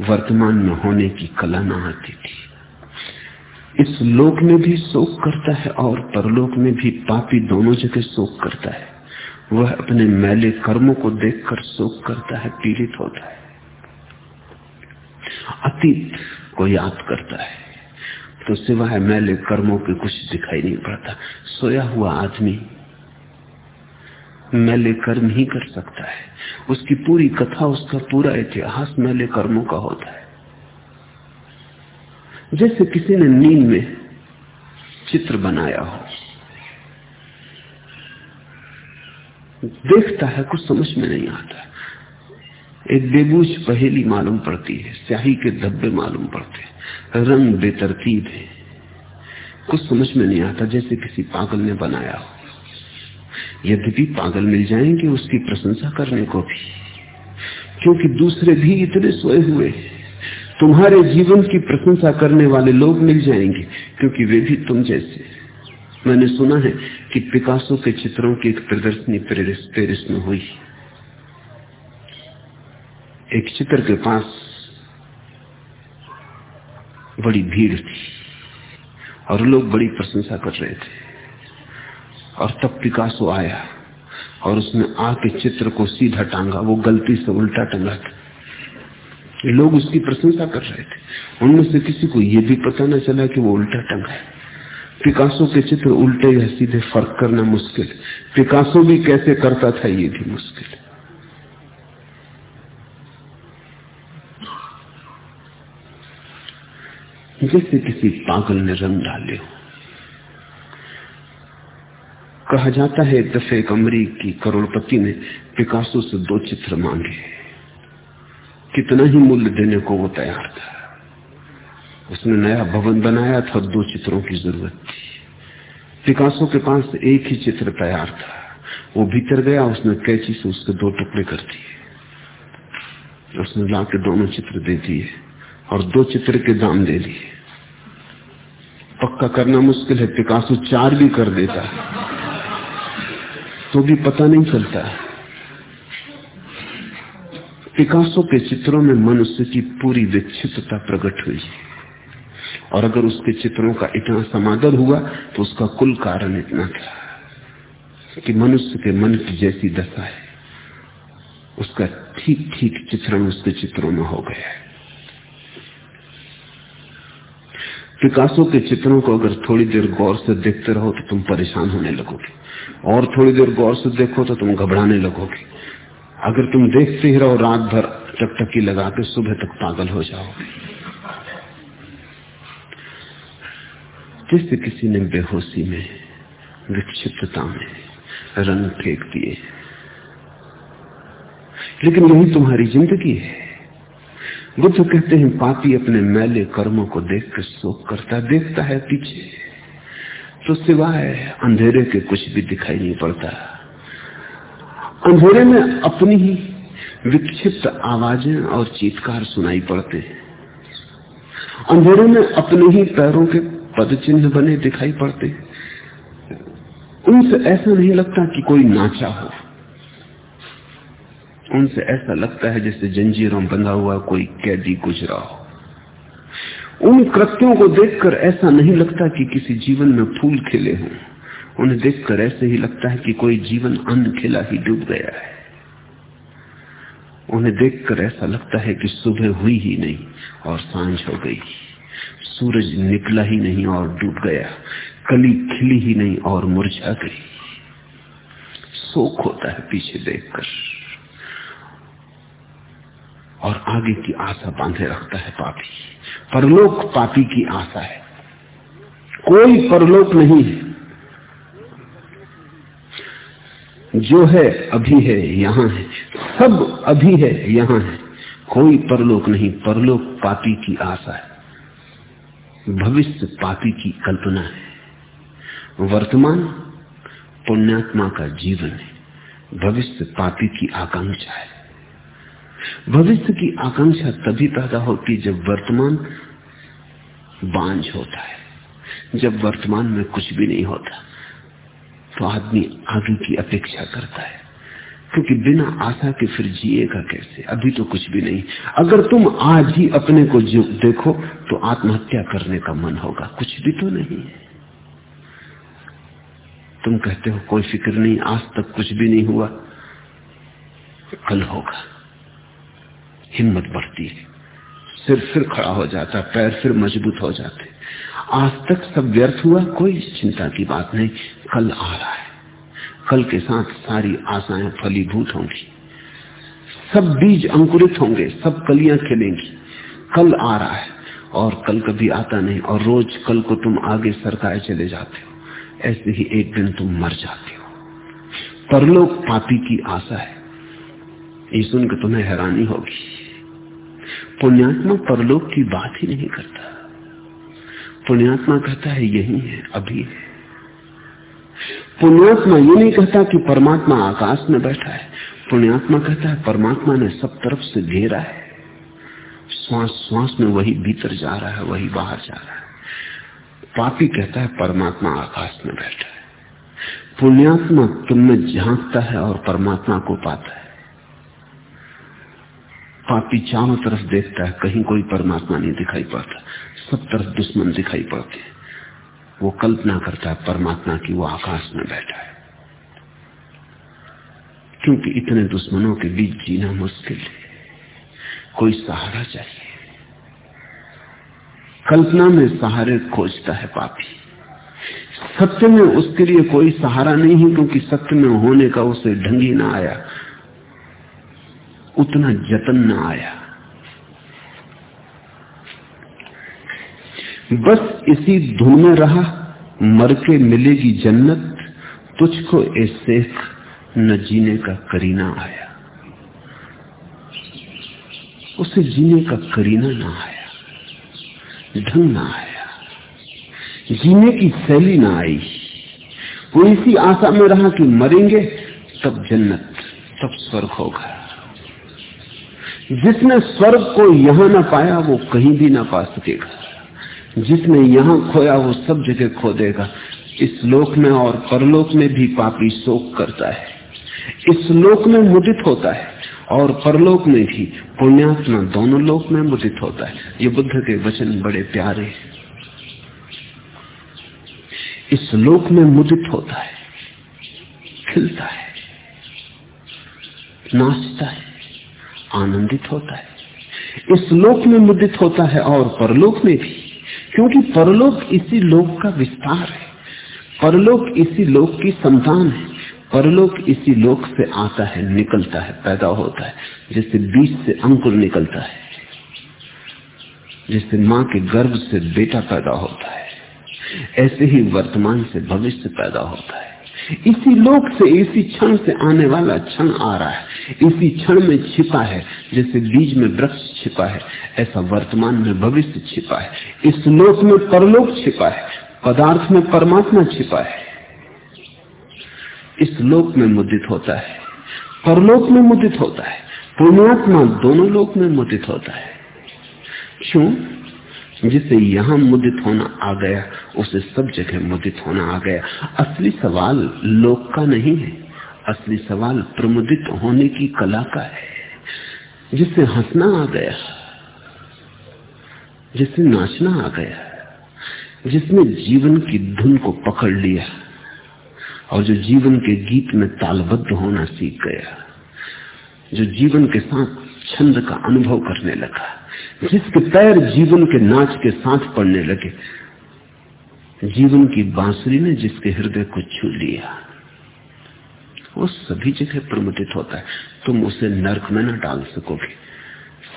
वर्तमान में होने की कला न आती थी। इस लोक में भी शोक करता है और परलोक में भी पापी दोनों जगह शोक करता है। वह अपने मैले कर्मों को देखकर शोक करता है, पीड़ित होता है। अतीत को याद करता है। तो सिवाय मैले कर्मों के कुछ दिखाई नहीं पड़ता। सोया हुआ आदमी मैले कर्म ही कर सकता है। उसकी पूरी कथा, उसका पूरा इतिहास मैले कर्मों का होता है। जैसे किसी ने नींद में चित्र बनाया हो देखता है, कुछ समझ में नहीं आता एक बेबूझ पहेली मालूम पड़ती है, स्याही के धब्बे मालूम पड़ते हैं। रंग बेतरतीब है। कुछ समझ में नहीं आता, जैसे किसी पागल ने बनाया हो। यद्यपि पागल मिल जाएँगे, उसकी प्रशंसा करने को भी। क्योंकि दूसरे भी इतने सोए हुए तुम्हारे जीवन की प्रशंसा करने वाले लोग मिल जाएँगे, क्योंकि वे भी तुम जैसे मैंने सुना है कि पिकासो के चित्रों की एक प्रदर्शनी पेरिस पेरिस में हुई। एक चित्र के पास बड़ी भीड़ थी और लोग बड़ी प्रशंसा कर रहे थे। और तब पिकासो आया और उसने आके चित्र को सीधा टांगा। वो गलती से उल्टा टंगा था। लोग उसकी प्रशंसा कर रहे थे। उनमें से किसी को यह भी पता न चला कि वो उल्टा टंगा है। पिकासो के चित्र उल्टे या सीधे फ़र्क करना मुश्किल पिकासो भी कैसे करता था, ये भी मुश्किल जैसे किसी पागल ने रंग डाले हो। कहा जाता है दफे एक अमरीकी करोड़पति ने पिकासो से दो चित्र मांगे कितना ही मूल्य देने को वो तैयार था। उसने नया भवन बनाया था, दो चित्रों की ज़रूरत थी। पिकासो के पास एक ही चित्र तैयार था। वो भीतर गया, उसने कैची से उसके दो टुकड़े कर दिए। उसने ला के दोनों चित्र दे दिए और दो चित्र के दाम दे दिए पक्का करना मुश्किल है, पिकासो चार भी कर देता। तो भी पता नहीं चलता। पिकासो के चित्रों में मनुष्य की पूरी विक्षिप्तता प्रकट हुई। और अगर उसके चित्रों का इतना समादर हुआ तो उसका कुल कारण इतना था कि मनुष्य के मन की जैसी दशा है, उसका ठीक ठीक चित्रण उसके चित्रों में हो गया है। पिकासो के चित्रों को अगर थोड़ी देर गौर से देखते रहो तो तुम परेशान होने लगोगे। और थोड़ी देर गौर से देखो तो तुम घबराने लगोगे। अगर तुम देखते ही रहो, रात भर टकटकी लगा के सुबह तक पागल हो जाओगे। जैसे किसी ने बेहोशी में, विक्षिप्तता में रंग फेंक दिए। लेकिन यही तुम्हारी ज़िंदगी है। बुद्ध कहते हैं, पापी अपने मैले कर्मों को देख कर शोक करता, देखता है पीछे। तो सिवाय अंधेरे के कुछ भी दिखाई नहीं पड़ता। अंधेरे में अपनी ही विक्षिप्त आवाज़ें और चीतकार सुनाई पड़ते हैं। अंधेरे में अपने ही पैरों के पद चिन्ह बने दिखाई पड़ते। उनसे ऐसा नहीं लगता कि कोई नाचा हो। उनसे ऐसा लगता है जैसे जंजीरों में बंधा हुआ कोई कैदी गुजरा हो। उन कृत्यों को देखकर ऐसा नहीं लगता कि किसी जीवन में फूल खिले हों। उन्हें देखकर ऐसे ही लगता है कि कोई जीवन अन्न खिला ही डूब गया है। उन्हें देखकर ऐसा लगता है कि सुबह हुई ही नहीं और साँझ हो गई। सूरज निकला ही नहीं और डूब गया। कली खिली ही नहीं और मुरझा गई। शोक होता है पीछे देखकर। और आगे की आशा बांधे रखता है पापी। परलोक पापी की आशा है। कोई परलोक नहीं है। जो है, अभी है, यहाँ है। सब अभी है, यहाँ है। कोई परलोक नहीं। परलोक पापी की आशा है। भविष्य पापी की कल्पना है। वर्तमान पुण्यात्मा का जीवन है। भविष्य पापी की आकांक्षा है। भविष्य की आकांक्षा तभी पैदा होती जब वर्तमान बांझ होता है। जब वर्तमान में कुछ भी नहीं होता तो आदमी आगे की अपेक्षा करता है। क्योंकि बिना आशा के फिर जिएगा कैसे? अभी तो कुछ भी नहीं। अगर तुम आज ही अपने को देखो तो आत्महत्या करने का मन होगा। कुछ भी तो नहीं है। तुम कहते हो, कोई फ़िक्र नहीं, आज तक कुछ भी नहीं हुआ। कल होगा। हिम्मत बढ़ती है। सिर फिर खड़ा हो जाता, पैर फिर मज़बूत हो जाते। आज तक सब व्यर्थ हुआ, कोई चिंता की बात नहीं। कल आ रहा है। कल के साथ सारी आशाएँ फलीभूत होंगी। सब बीज अंकुरित होंगे, सब कलियाँ खिलेंगी। कल आ रहा है और कल कभी आता नहीं और रोज कल को तुम आगे सरकाए चले जाते हो। ऐसे ही एक दिन तुम मर जाते हो। परलोक पापी की आशा है। ये सुनकर तुम्हें हैरानी होगी। पुण्यात्मा परलोक की बात ही नहीं करता। पुण्यात्मा कहता है, यही है, अभी है। पुण्यात्मा ये नहीं कहता कि परमात्मा आकाश में बैठा है। पुण्यात्मा कहता है, परमात्मा ने सब तरफ़ से घेरा है। श्वास श्वास में वही भीतर जा रहा है, वही बाहर जा रहा है। पापी कहता है, परमात्मा आकाश में बैठा है। पुण्यात्मा तुम में झांकता है और परमात्मा को पाता है। पापी चारों तरफ़ देखता है, कहीं कोई परमात्मा नहीं दिखाई पड़ता। सब तरफ़ दुश्मन दिखाई पड़ते हैं। वो कल्पना करता है, परमात्मा की वो आकाश में बैठा है। क्योंकि इतने दुश्मनों के बीच जीना मुश्किल है। कोई सहारा चाहिए। कल्पना में सहारे खोजता है पापी। सत्य में उसके लिए कोई सहारा नहीं है, क्योंकि सत्य में होने का उसे ढंग ना आया। उतना जतन ना आया। बस इसी धुन में रहा, मर के मिलेगी जन्नत, तुझको ए शेख न जीने का करीना आया। उसे जीने का करीना ना आया, ढंग ना आया, जीने की शैली ना आई। वो इसी आशा में रहा कि मरेंगे, तब जन्नत, तब स्वर्ग होगा। जिसने स्वर्ग को यहाँ ना पाया, वो कहीं भी ना पा सकेगा। जिसने यहाँ खोया वो सब जगह खो देगा। इस लोक में और परलोक में भी पापी शोक करता है। इस लोक में मुदित होता है और परलोक में भी पुण्यात्मा दोनों लोक में मुदित होता है। ये बुद्ध के वचन बड़े प्यारे इस लोक में मुदित होता है, खिलता है, नाचता है, आनंदित होता है। इस लोक में मुदित होता है और परलोक में भी क्योंकि परलोक इसी लोक का विस्तार है। परलोक इसी लोक की संतान है। परलोक इसी लोक से आता है, निकलता है, पैदा होता है जैसे बीज से अंकुर निकलता है जैसे माँ के गर्भ से बेटा पैदा होता है, ऐसे ही वर्तमान से भविष्य पैदा होता है। इसी लोक से, इसी क्षण से आने वाला क्षण आ रहा है। इसी क्षण में छिपा है, जैसे बीज में वृक्ष छिपा है, ऐसा वर्तमान में भविष्य छिपा है। इस लोक में परलोक छिपा है, पदार्थ में परमात्मा छिपा है। इस लोक में मुदित होता है, परलोक में मुदित होता है, पुण्यात्मा दोनों लोक में मुदित होता है। क्यों? जिसे यहाँ मुदित होना आ गया उसे सब जगह मुदित होना आ गया। असली सवाल लोक का नहीं है। असली सवाल प्रमुदित होने की कला का है जिसे हंसना आ गया जिसे नाचना आ गया, जिसने जीवन की धुन को पकड़ लिया और जो जीवन के गीत में तालबद्ध होना सीख गया, जो जीवन के साथ छंद का अनुभव करने लगा, जिसके पैर जीवन के नाच के साथ पड़ने लगे जीवन की बांसुरी ने जिसके हृदय को छू लिया, वो सभी जगह प्रमुदित होता है। तुम उसे नरक में ना डाल सकोगे।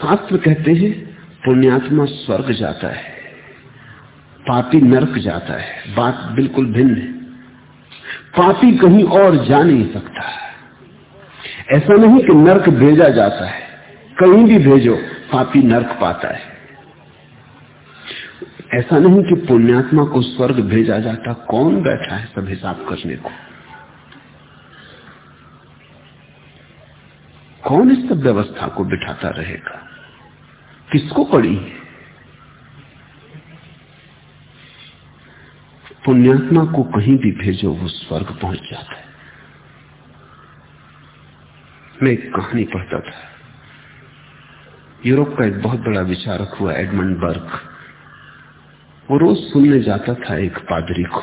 शास्त्र कहते हैं, पुण्यात्मा स्वर्ग जाता है, पापी नरक जाता है। बात बिल्कुल भिन्न है। पापी कहीं और जा नहीं सकता। ऐसा नहीं कि नरक भेजा जाता है। कहीं भी भेजो, पापी नरक पाता है। ऐसा नहीं कि पुण्यात्मा को स्वर्ग भेजा जाता, कौन बैठा है सब हिसाब करने को? कौन इस सब व्यवस्था को बिठाता रहेगा? किसको पड़ी है? पुण्यात्मा को कहीं भी भेजो, वो स्वर्ग पहुँच जाता है। मैं एक कहानी पढ़ता था। यूरोप का एक बहुत बड़ा विचारक हुआ, एडमंड बर्ग वो रोज सुनने जाता था एक पादरी को।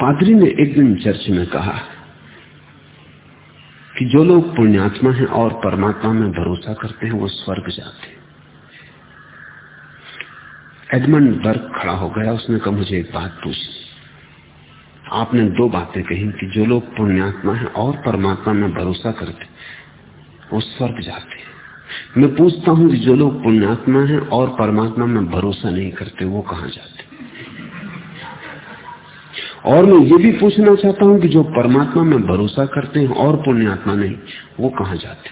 पादरी ने एक दिन चर्च में कहा कि जो लोग पुण्यात्मा हैं और परमात्मा में भरोसा करते हैं, वो स्वर्ग जाते हैं। एडमंड बर्ग खड़ा हो गया, उसने कहा, मुझे एक बात पूछी। आपने दो बातें कही कि जो लोग पुण्यात्मा हैं और परमात्मा में भरोसा करते वो स्वर्ग जाते हैं। मैं पूछता हूँ कि जो लोग पुण्यात्मा हैं और परमात्मा में भरोसा नहीं करते, वो कहा जाते और मैं ये भी पूछना चाहता हूँ कि जो परमात्मा में भरोसा करते हैं और पुण्यात्मा नहीं, वो कहा जाते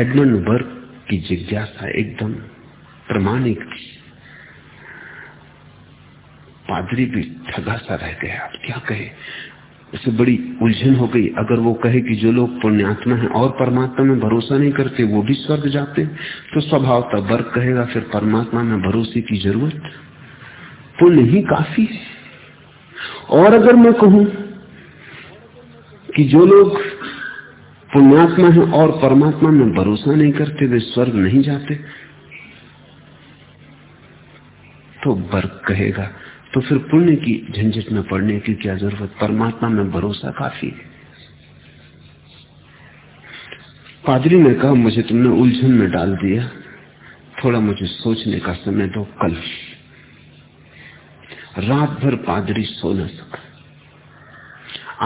एडमंड बर्ग की जिज्ञासा एकदम प्रमाणिक थी। पादरी भी ठगा सा रह गया। अब क्या कहे? उसे बड़ी उलझन हो गई। अगर वो कहे कि जो लोग पुण्यात्मा हैं और परमात्मा में भरोसा नहीं करते, वो भी स्वर्ग जाते तो स्वभावता वर्ग कहेगा, फिर परमात्मा में भरोसे की ज़रूरत? पुण्य ही काफ़ी है। और अगर मैं कहूँ कि जो लोग पुण्यात्मा है और परमात्मा में भरोसा नहीं करते, वे स्वर्ग नहीं जाते तो वर्ग कहेगा तो फिर पुण्य की झंझट में पड़ने की क्या ज़रूरत? परमात्मा में भरोसा काफ़ी है। पादरी ने कहा, मुझे तुमने उलझन में डाल दिया। थोड़ा मुझे सोचने का समय दो कल। रात भर पादरी सो न सका।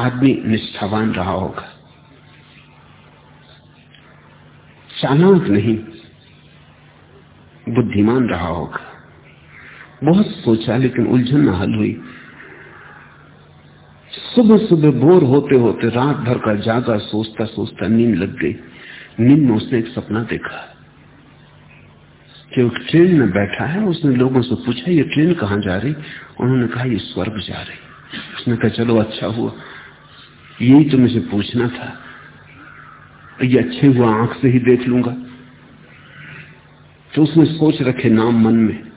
आदमी निष्ठावान रहा होगा। चालाक नहीं, बुद्धिमान रहा होगा। बहुत सोचा, लेकिन उलझन न हल हुई। सुबह सुबह बोर होते होते रात भर का जागा सोचता सोचता नींद लग गई। नींद में उसने एक सपना देखा। कि एक ट्रेन में बैठा है, उसने लोगों से पूछा, ये ट्रेन कहाँ जा रही? उन्होंने कहा, ये स्वर्ग जा रही। उसने कहा, चलो अच्छा हुआ। यही तो मुझे पूछना था। ये अच्छे हुआ, आँख से ही देख लूँगा। तो उसने सोच रखे नाम मन में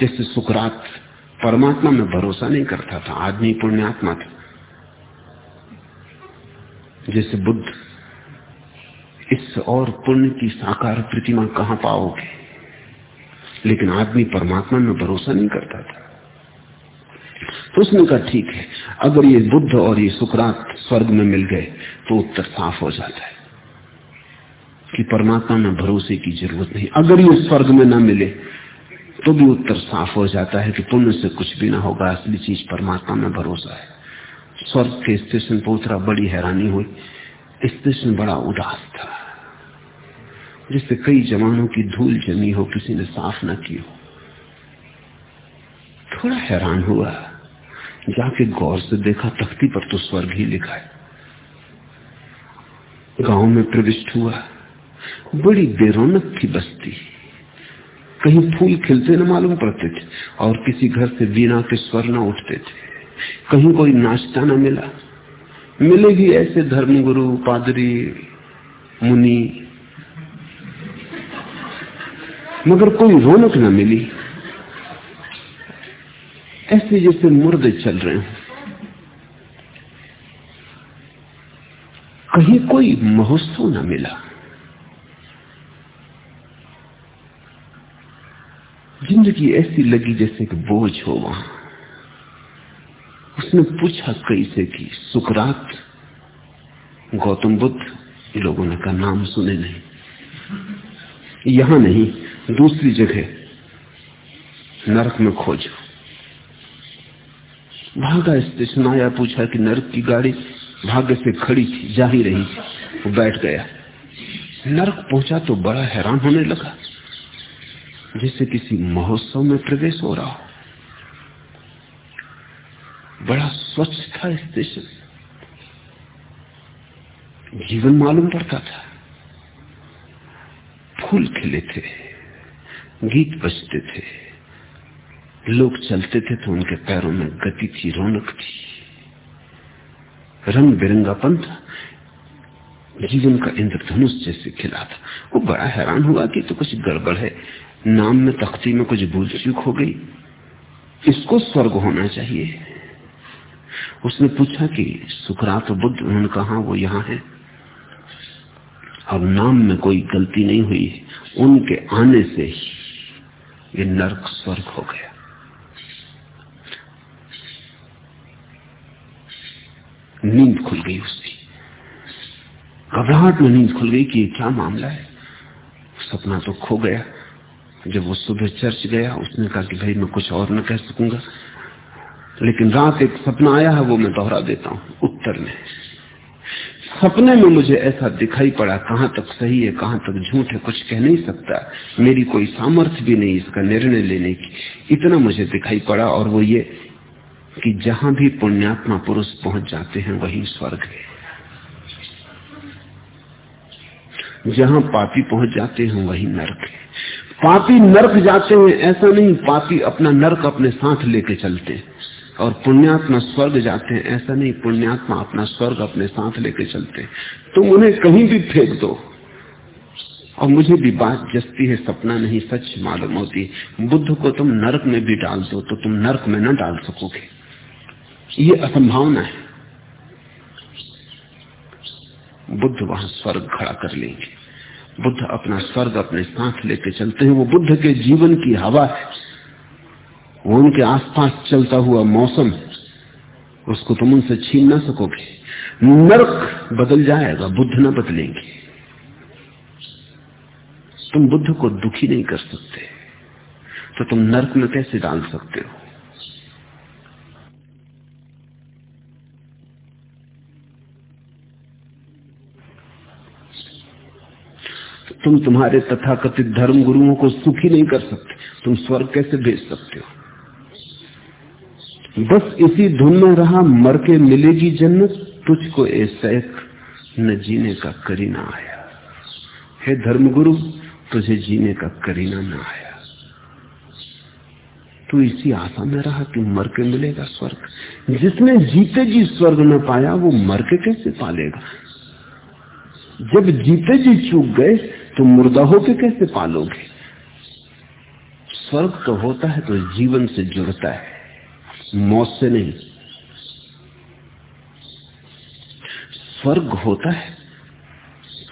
जैसे सुकरात परमात्मा में भरोसा नहीं करता था, आदमी पुण्यात्मा था। जैसे बुद्ध इससे और पुण्य की साकार प्रतिमा कहाँ पाओगे? लेकिन आदमी परमात्मा में भरोसा नहीं करता था। तो उसने कहा, ठीक है, अगर ये बुद्ध और ये सुकरात स्वर्ग में मिल गए तो उत्तर साफ़ हो जाता है कि परमात्मा में भरोसे की ज़रूरत नहीं। अगर ये स्वर्ग में ना मिले तो भी उत्तर साफ़ हो जाता है कि पुण्य से कुछ भी ना होगा, असली चीज़ परमात्मा में भरोसा है। स्वर्ग के स्टेशन पर बड़ी हैरानी हुई। स्टेशन बड़ा उदास था, जिससे कई जवानों की धूल जमी हो, किसी ने साफ़ ना की हो। थोड़ा हैरान हुआ, जाके गौर से देखा, तख्ती पर तो स्वर्ग ही लिखा है। गाँव में प्रविष्ट हुआ, बड़ी बेरोनक थी बस्ती। कहीं फूल खिलते न मालूम पड़ते थे और किसी घर से बीना के स्वर न उठते थे। कहीं कोई नाश्ता न मिला। मिले भी ऐसे धर्मगुरु पादरी, मुनि। मगर कोई रौनक न मिली। ऐसे जैसे मुर्दे चल रहे हैं। कहीं कोई महोत्सव न मिला। ज़िंदगी ऐसी लगी जैसे कि बोझ हो वहाँ। उसने पूछा कैसे कि सुकरात गौतम बुद्ध लोगों ने कहा, नाम सुने नहीं। यहाँ नहीं, दूसरी जगह, नरक में खोजो। भागा स्टेशन आया, पूछा कि नरक की गाड़ी भाग्य से खड़ी थी, जा ही रही थी, वो बैठ गया। नरक पहुँचा तो बड़ा हैरान होने लगा। जैसे किसी महोत्सव में प्रवेश हो रहा हो। बड़ा स्वच्छ था स्टेशन जीवन मालूम पड़ता था। फूल खिले थे, गीत बजते थे। लोग चलते थे तो उनके पैरों में गति थी, रौनक थी। रंग बिरंगापन था। जीवन का इंद्रधनुष जैसे खिला था। वो बड़ा हैरान हुआ कि तो कुछ गड़बड़ है। नाम में तख्ती में कुछ भूल चूक हो गई। इसको स्वर्ग होना चाहिए। उसने पूछा कि, सुकरात बुद्ध, उन्होंने कहा, वो यहाँ है। अब नाम में कोई गलती नहीं हुई। उनके आने से ही ये नरक स्वर्ग हो गया। नींद खुल गई उसकी। घबराहट में नींद खुल गई कि क्या मामला है? सपना तो खो गया। जब वो सुबह चर्च गया, उसने कहा कि भाई मैं कुछ और न कह सकूँगा। लेकिन रात एक सपना आया है, वो मैं दोहरा देता हूँ, उत्तर में। सपने में मुझे ऐसा दिखाई पड़ा, कहाँ तक सही है, कहाँ तक झूठ है, कुछ कह नहीं सकता। मेरी कोई सामर्थ्य भी नहीं, इसका निर्णय लेने की। इतना मुझे दिखाई पड़ा, और वो ये कि जहाँ भी पुण्यात्मा पुरुष पहुँच जाते हैं, वही स्वर्ग है। जहाँ पापी पहुँच जाते हैं, वही नरक है। पापी नरक जाते हैं, ऐसा नहीं, पापी अपना नरक अपने साथ लेके चलते और पुण्यात्मा स्वर्ग जाते हैं, ऐसा नहीं, पुण्यात्मा अपना स्वर्ग अपने साथ लेके चलते तुम उन्हें कहीं भी फेंक दो। और मुझे भी बात जस्ती है, सपना नहीं, सच मालूम होती बुद्ध को तुम नरक में भी डाल दो तो तुम नरक में न डाल सकोगे। ये असंभावना है। बुद्ध वहाँ स्वर्ग खड़ा कर लेंगे। बुद्ध अपना स्वर्ग, अपने साथ लेके चलते हैं। वो बुद्ध के जीवन की हवा है वो उनके आसपास चलता हुआ मौसम उसको तुम उनसे छीन ना सकोगे। नरक बदल जाएगा, बुद्ध ना बदलेंगे। तुम बुद्ध को दुखी नहीं कर सकते। तो तुम नरक में कैसे डाल सकते हो? तुम तुम्हारे तथाकथित धर्म गुरुओं को सुखी नहीं कर सकते। तुम स्वर्ग कैसे भेज सकते हो? बस इसी धुन में रहा, मर के मिलेगी जन्नत, तुझको ऐसैक न जीने का करीना आया। हे धर्मगुरु, तुझे जीने का करीना न आया। तू इसी आशा में रहा कि मर के मिलेगा स्वर्ग। जिसने जीते जी स्वर्ग न पाया, वो मर के कैसे पालेगा? जब जीते जी चूक गए तो मुर्दा होके कैसे पालोगे? स्वर्ग तो होता है तो जीवन से जुड़ता है। मौत से नहीं। स्वर्ग होता है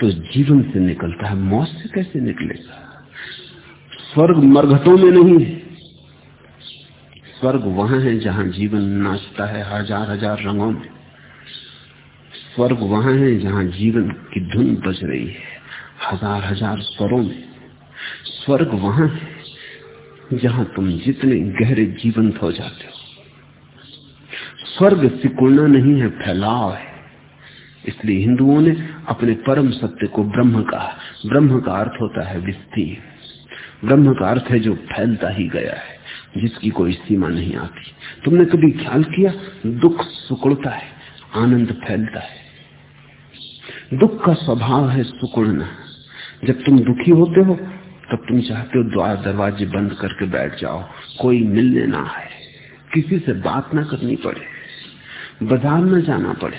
तो जीवन से निकलता है। मौत से कैसे निकलेगा? स्वर्ग मरघटों में नहीं है। स्वर्ग वहाँ है जहाँ जीवन नाचता है हज़ार हज़ार रंगों में। स्वर्ग वहाँ है जहाँ जीवन की धुन बज रही है। हज़ार हज़ार स्वरों में स्वर्ग वहाँ है, जहाँ तुम जितने गहरे जीवंत हो जाते हो। स्वर्ग सिकुड़ना नहीं है, फैलाव है। इसलिए हिंदुओं ने अपने परम सत्य को ब्रह्म कहा। ब्रह्म का अर्थ होता है विस्तीर ब्रह्म का अर्थ है जो फैलता ही गया है, जिसकी कोई सीमा नहीं आती। तुमने कभी ख्याल किया? दुख सुकुड़ता है, आनंद फैलता है। दुख का स्वभाव है सुकुड़ना। जब तुम दुखी होते हो, तब तुम चाहते हो द्वार दरवाजे बंद करके बैठ जाओ। कोई मिलने ना आए। किसी से बात ना करनी पड़े। बाज़ार में जाना पड़े।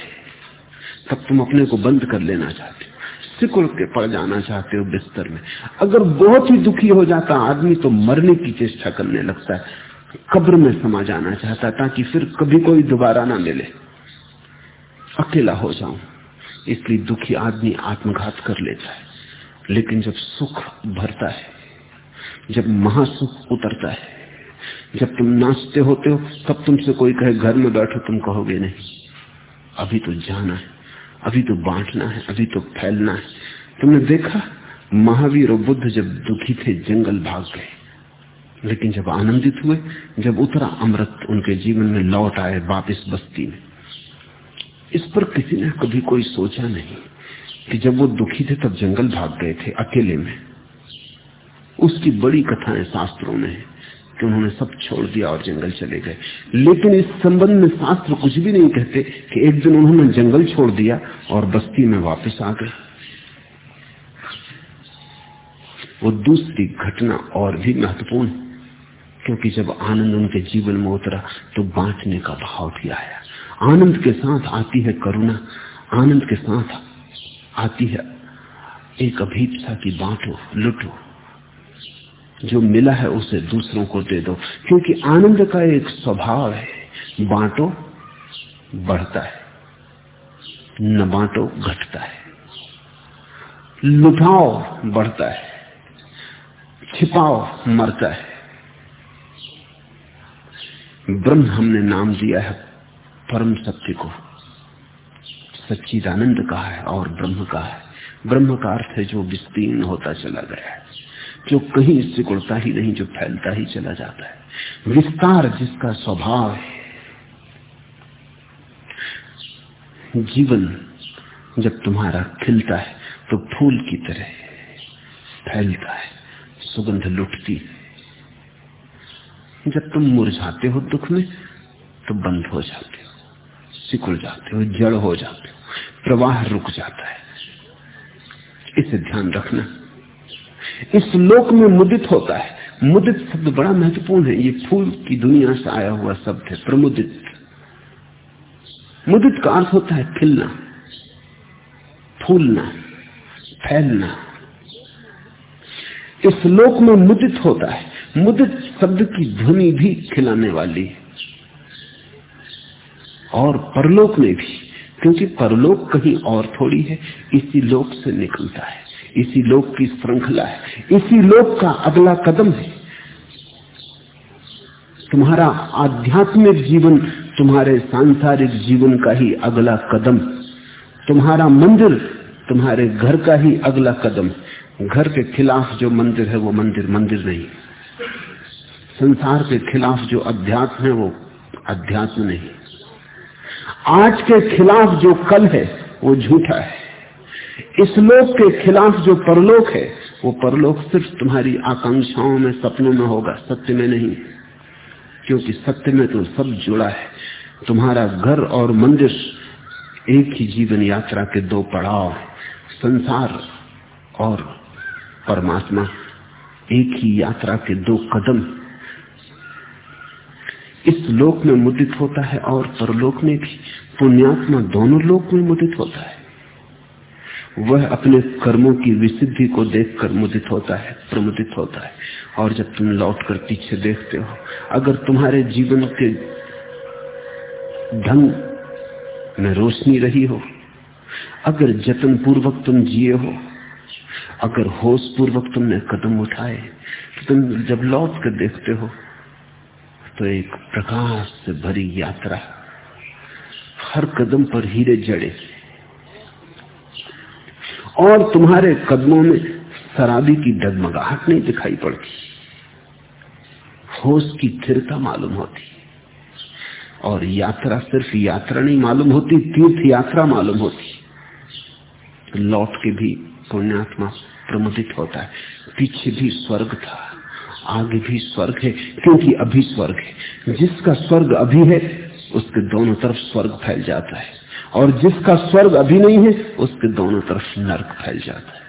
तब तुम अपने को बंद कर लेना चाहते हो। सिकुड़ के पड़ जाना चाहते हो बिस्तर में। अगर बहुत ही दुखी हो जाता आदमी तो मरने की चेष्टा करने लगता है। कब्र में समा जाना चाहता ताकि फिर कभी कोई दोबारा ना मिले। अकेला हो जाऊँ। इसलिए दुखी आदमी आत्मघात कर लेता है। लेकिन जब सुख भरता है, जब महासुख उतरता है, जब तुम नाचते होते हो, तब तुमसे कोई कहे, घर में बैठो, तुम कहोगे नहीं। अभी तो जाना है, अभी तो बांटना है, अभी तो फैलना है। तुमने देखा, महावीर और बुद्ध जब दुखी थे, जंगल भाग गए। लेकिन जब आनंदित हुए, जब उतरा अमृत, उनके जीवन में लौट आए वापिस बस्ती में। इस पर किसी ने कभी कोई सोचा नहीं। कि जब वो दुखी थे तब जंगल भाग गए थे, अकेले में। उसकी बड़ी कथाएँ शास्त्रों में है कि उन्होंने सब छोड़ दिया और जंगल चले गए। लेकिन इस संबंध में शास्त्र कुछ भी नहीं कहते कि एक दिन उन्होंने जंगल छोड़ दिया और बस्ती में वापस आ गए। वो दूसरी घटना और भी महत्वपूर्ण क्योंकि जब आनंद उनके जीवन में उतरा तो बांटने का भाव भी आया। आनंद के साथ आती है करुणा, आनंद के साथ आती है, एक अभीपसा की बांटो, लुटो। जो मिला है उसे दूसरों को दे दो, क्योंकि आनंद का एक स्वभाव है। बांटो, बढ़ता है। न बांटो, घटता है। लुटाओ, बढ़ता है। छिपाओ, मरता है। ब्रह्म हमने नाम दिया है परम सत्य को। सच्चिदानंद का है और ब्रह्म का है। ब्रह्म का अर्थ है जो विस्तीर्ण होता चला गया है, जो कहीं सिकुड़ता ही नहीं, जो फैलता ही चला जाता है। विस्तार जिसका स्वभाव है। जीवन जब तुम्हारा खिलता है तो फूल की तरह फैलता है, सुगंध लुटती जब तुम मुरझाते हो दुख में तो बंद हो जाते हो। सिकुड़ जाते हो, जड़ हो जाते हो, प्रवाह रुक जाता है। इसे ध्यान रखना। इस लोक में मुदित होता है। मुदित शब्द बड़ा महत्वपूर्ण है। ये फूल की दुनिया से आया हुआ शब्द है, प्रमुदित। मुदित का अर्थ होता है खिलना, फूलना, फैलना। इस लोक में मुदित होता है। मुदित शब्द की ध्वनि भी खिलाने वाली है। और परलोक में भी, क्योंकि परलोक कहीं और थोड़ी है, इसी लोक से निकलता है, इसी लोक की श्रृंखला है, इसी लोक का अगला कदम है। तुम्हारा आध्यात्मिक जीवन, तुम्हारे सांसारिक जीवन का ही अगला कदम, तुम्हारा मंदिर, तुम्हारे घर का ही अगला कदम। घर के खिलाफ जो मंदिर है, वो मंदिर मंदिर नहीं। संसार के खिलाफ जो अध्यात्म है, वो अध्यात्म नहीं। आज के खिलाफ जो कल है, वो झूठा है। इस लोक के खिलाफ जो परलोक है, वो परलोक सिर्फ़ तुम्हारी आकांक्षाओं में, सपनों में होगा, सत्य में नहीं। क्योंकि सत्य में तो सब जुड़ा है। तुम्हारा घर और मंदिर, एक ही जीवन यात्रा के दो पड़ाव संसार और परमात्मा, एक ही यात्रा के दो कदम। इस लोक में मुदित होता है और परलोक में भी, पुण्यात्मा दोनों लोक में मुदित होता है। वह अपने कर्मों की विसिद्धि को देखकर मुदित होता है, प्रमुदित होता है। और जब तुम लौट कर पीछे देखते हो, अगर तुम्हारे जीवन के ढंग में रोशनी रही हो, अगर जतन पूर्वक तुम जिए हो, अगर होश पूर्वक तुमने कदम उठाए तो तुम जब लौट कर देखते हो तो एक प्रकाश से भरी यात्रा। हर कदम पर हीरे जड़े। और तुम्हारे कदमों में शराबी की डगमगाहट नहीं दिखाई पड़ती। होश की स्थिरता मालूम होती। और यात्रा सिर्फ़ यात्रा नहीं मालूम होती तीर्थ यात्रा मालूम होती। लौट के भी पुण्यात्मा प्रमुदित होता है, पीछे भी स्वर्ग था। आगे भी स्वर्ग है, क्योंकि अभी स्वर्ग है। जिसका स्वर्ग अभी है, उसके दोनों तरफ़ स्वर्ग फैल जाता है। और जिसका स्वर्ग अभी नहीं है, उसके दोनों तरफ़ नर्क फैल जाता है।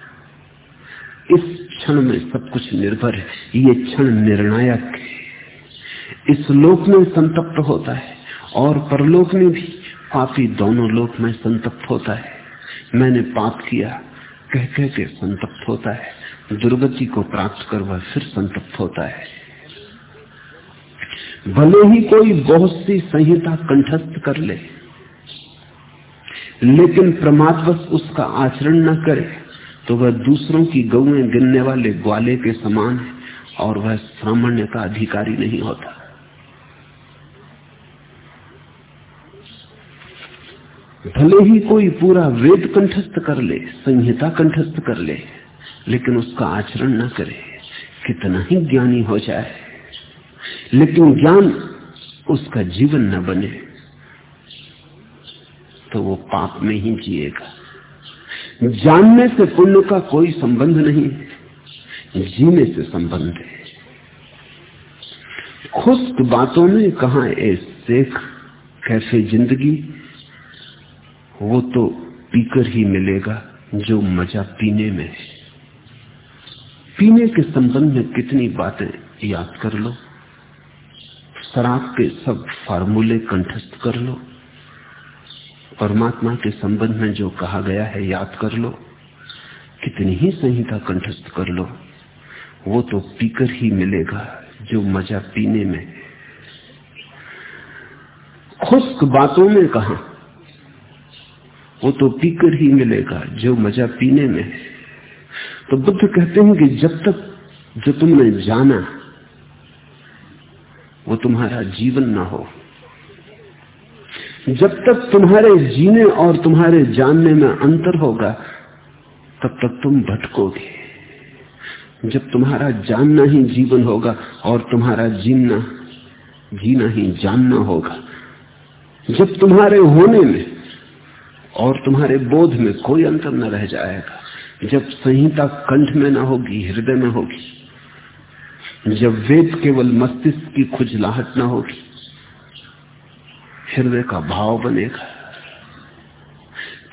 इस क्षण में सब कुछ निर्भर है। ये क्षण निर्णायक है। इस लोक में संतप्त होता है, और परलोक में भी पापी दोनों लोक में संतप्त होता है। मैंने पाप किया कह कह के संतप्त होता है। दुर्गति को प्राप्त कर वह फिर संतप्त होता है। भले ही कोई बहुत सी संहिता कंठस्थ कर ले, लेकिन प्रमादवश उसका आचरण न करे तो वह दूसरों की गौएँ गिनने वाले ग्वाले के समान है और वह सामान्य का अधिकारी नहीं होता। भले ही कोई पूरा वेद कंठस्थ कर ले, संहिता कंठस्थ कर ले लेकिन उसका आचरण न करे, कितना ही ज्ञानी हो जाए। लेकिन ज्ञान उसका जीवन न बने तो वो पाप में ही जिएगा। जानने से पुण्य का कोई संबंध नहीं, जीने से संबंध है। खुश्क बातों में कहा शेख? कैसे ज़िंदगी? वो तो पीकर ही मिलेगा जो मज़ा पीने में है। पीने के संबंध में कितनी बातें याद कर लो। शराब के सब फार्मूले कंठस्थ कर लो। परमात्मा के संबंध में जो कहा गया है याद कर लो। कितनी ही संहिता कंठस्थ कर लो। वो तो पीकर ही मिलेगा जो मज़ा पीने में। खुश्क बातों में कहा, वो तो पीकर ही मिलेगा जो मज़ा पीने में। तो बुद्ध कहते हैं कि जब तक जो तुमने जाना, वो तुम्हारा जीवन ना हो। जब तक तुम्हारे जीने और तुम्हारे जानने में अंतर होगा, तब तक तुम भटकोगे। जब तुम्हारा जानना ही जीवन होगा और तुम्हारा जीना जीना ही जानना होगा। जब तुम्हारे होने में और तुम्हारे बोध में कोई अंतर न रह जाएगा। जब संहिता कंठ में ना होगी हृदय में होगी जब वेद केवल मस्तिष्क की खुजलाहट ना होगी हृदय का भाव बनेगा।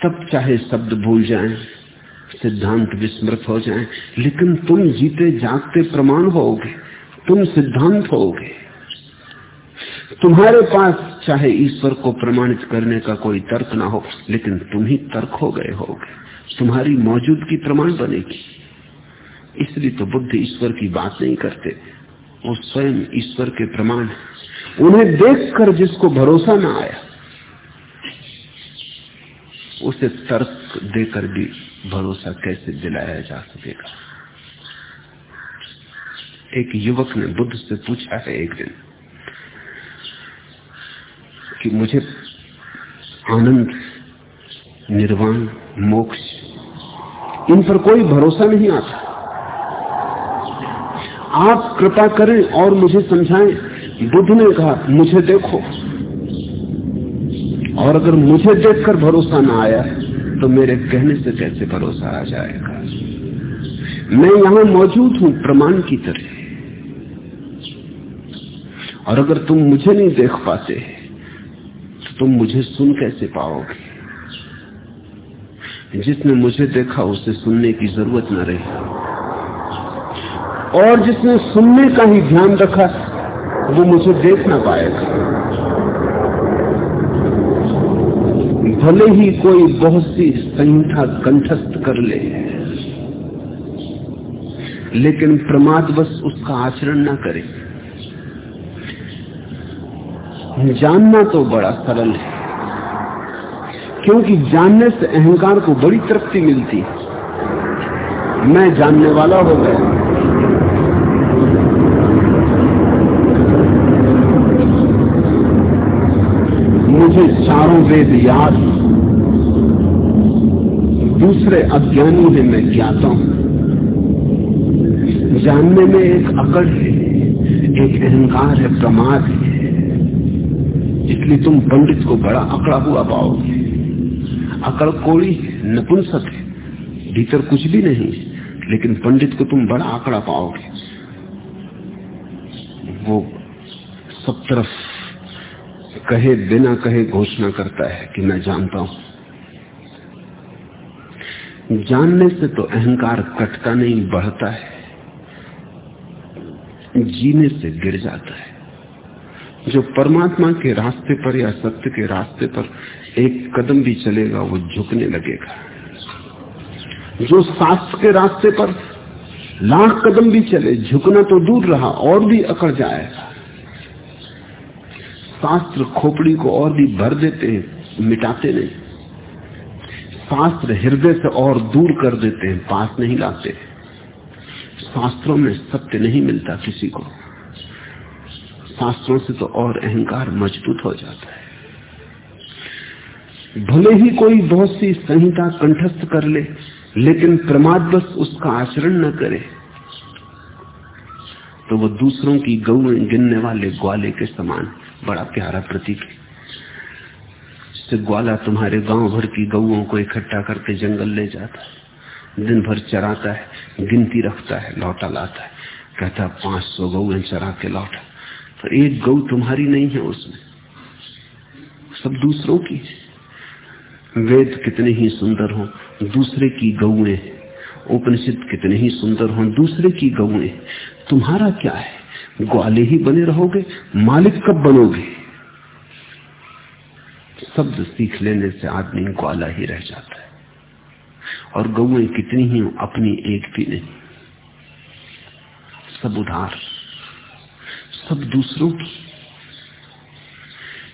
तब चाहे शब्द भूल जाएँ, सिद्धांत विस्मृत हो जाएँ, लेकिन तुम जीते जागते प्रमाण होगे तुम सिद्धांत होगे तुम्हारे पास चाहे ईश्वर को प्रमाणित करने का कोई तर्क ना हो लेकिन तुम ही तर्क हो गए होगे। तुम्हारी मौजूदगी प्रमाण बनेगी। इसलिए तो बुद्ध ईश्वर की बात नहीं करते, वो स्वयं ईश्वर के प्रमाण उन्हें देखकर जिसको भरोसा ना आया, उसे तर्क देकर भी भरोसा कैसे दिलाया जा सकेगा? एक युवक ने बुद्ध से पूछा है एक दिन कि मुझे आनंद, निर्वाण, मोक्ष इन पर कोई भरोसा नहीं आता। आप कृपा करें और मुझे समझाएँ। बुद्ध ने कहा, मुझे देखो। और अगर मुझे देखकर भरोसा ना आया तो मेरे कहने से कैसे भरोसा आ जाएगा? मैं यहाँ मौजूद हूँ प्रमाण की तरह। और अगर तुम मुझे नहीं देख पाते तो तुम मुझे सुन कैसे पाओगे? जिसने मुझे देखा, उसे सुनने की ज़रूरत न रही। और जिसने सुनने का ही ध्यान रखा, वो मुझे देख ना पाएगा। भले ही कोई बहुत सी संहिता कंठस्थ कर ले, लेकिन प्रमाद बस उसका आचरण ना करे। जानना तो बड़ा सरल है। क्योंकि जानने से अहंकार को बड़ी तृप्ति मिलती है। मैं जानने वाला हो गया। मुझे चारों वेद याद। दूसरे अज्ञानी है मैं ज्ञाता हूँ। जानने में एक अकड़ है, एक अहंकार है, प्रमाद है। इसलिए तुम पंडित को बड़ा अकड़ा हुआ पाओगे। अकड़ कोड़ी नपुंसक है। भीतर कुछ भी नहीं लेकिन पंडित को तुम बड़ा आंकड़ा पाओगे। वो सब तरफ़ कहे बिना कहे घोषणा करता है कि मैं जानता हूँ। जानने से तो अहंकार कटता नहीं, बढ़ता है। जीने से गिर जाता है। जो परमात्मा के रास्ते पर या सत्य के रास्ते पर एक कदम भी चलेगा, वो झुकने लगेगा। जो शास्त्र के रास्ते पर लाख कदम भी चले, झुकना तो दूर रहा, और भी अकड़ जाएगा शास्त्र खोपड़ी को और भी भर देते हैं, मिटाते नहीं। शास्त्र हृदय से और दूर कर देते हैं, पास नहीं लाते। शास्त्रों में सत्य नहीं मिलता किसी को। शास्त्रों से तो और अहंकार मज़बूत हो जाता है। भले ही कोई बहुत सी संहिता कंठस्थ कर ले, लेकिन प्रमाद बस उसका आचरण न करे। तो वो दूसरों की गऊ गिनने वाले ग्वाले के समान बड़ा प्यारा प्रतीक है। जिससे ग्वाला तुम्हारे गाँव भर की गऊओं को इकट्ठा करके जंगल ले जाता है। दिन भर चराता है, गिनती रखता है, लौटा लाता है। कहता, पाँच सौ गऊ चरा के लौटा। तो एक गऊ तुम्हारी नहीं है उसमें। सब दूसरों की वेद कितने ही सुंदर हो, दूसरे की गौए उपनिषद कितने ही सुंदर हो, दूसरे की गौए तुम्हारा क्या है? ग्वाले ही बने रहोगे, मालिक कब बनोगे? शब्द सीख लेने से आदमी ग्वाला ही रह जाता है। और गौए कितनी ही, अपनी एक भी नहीं। सब उधार, सब दूसरों की।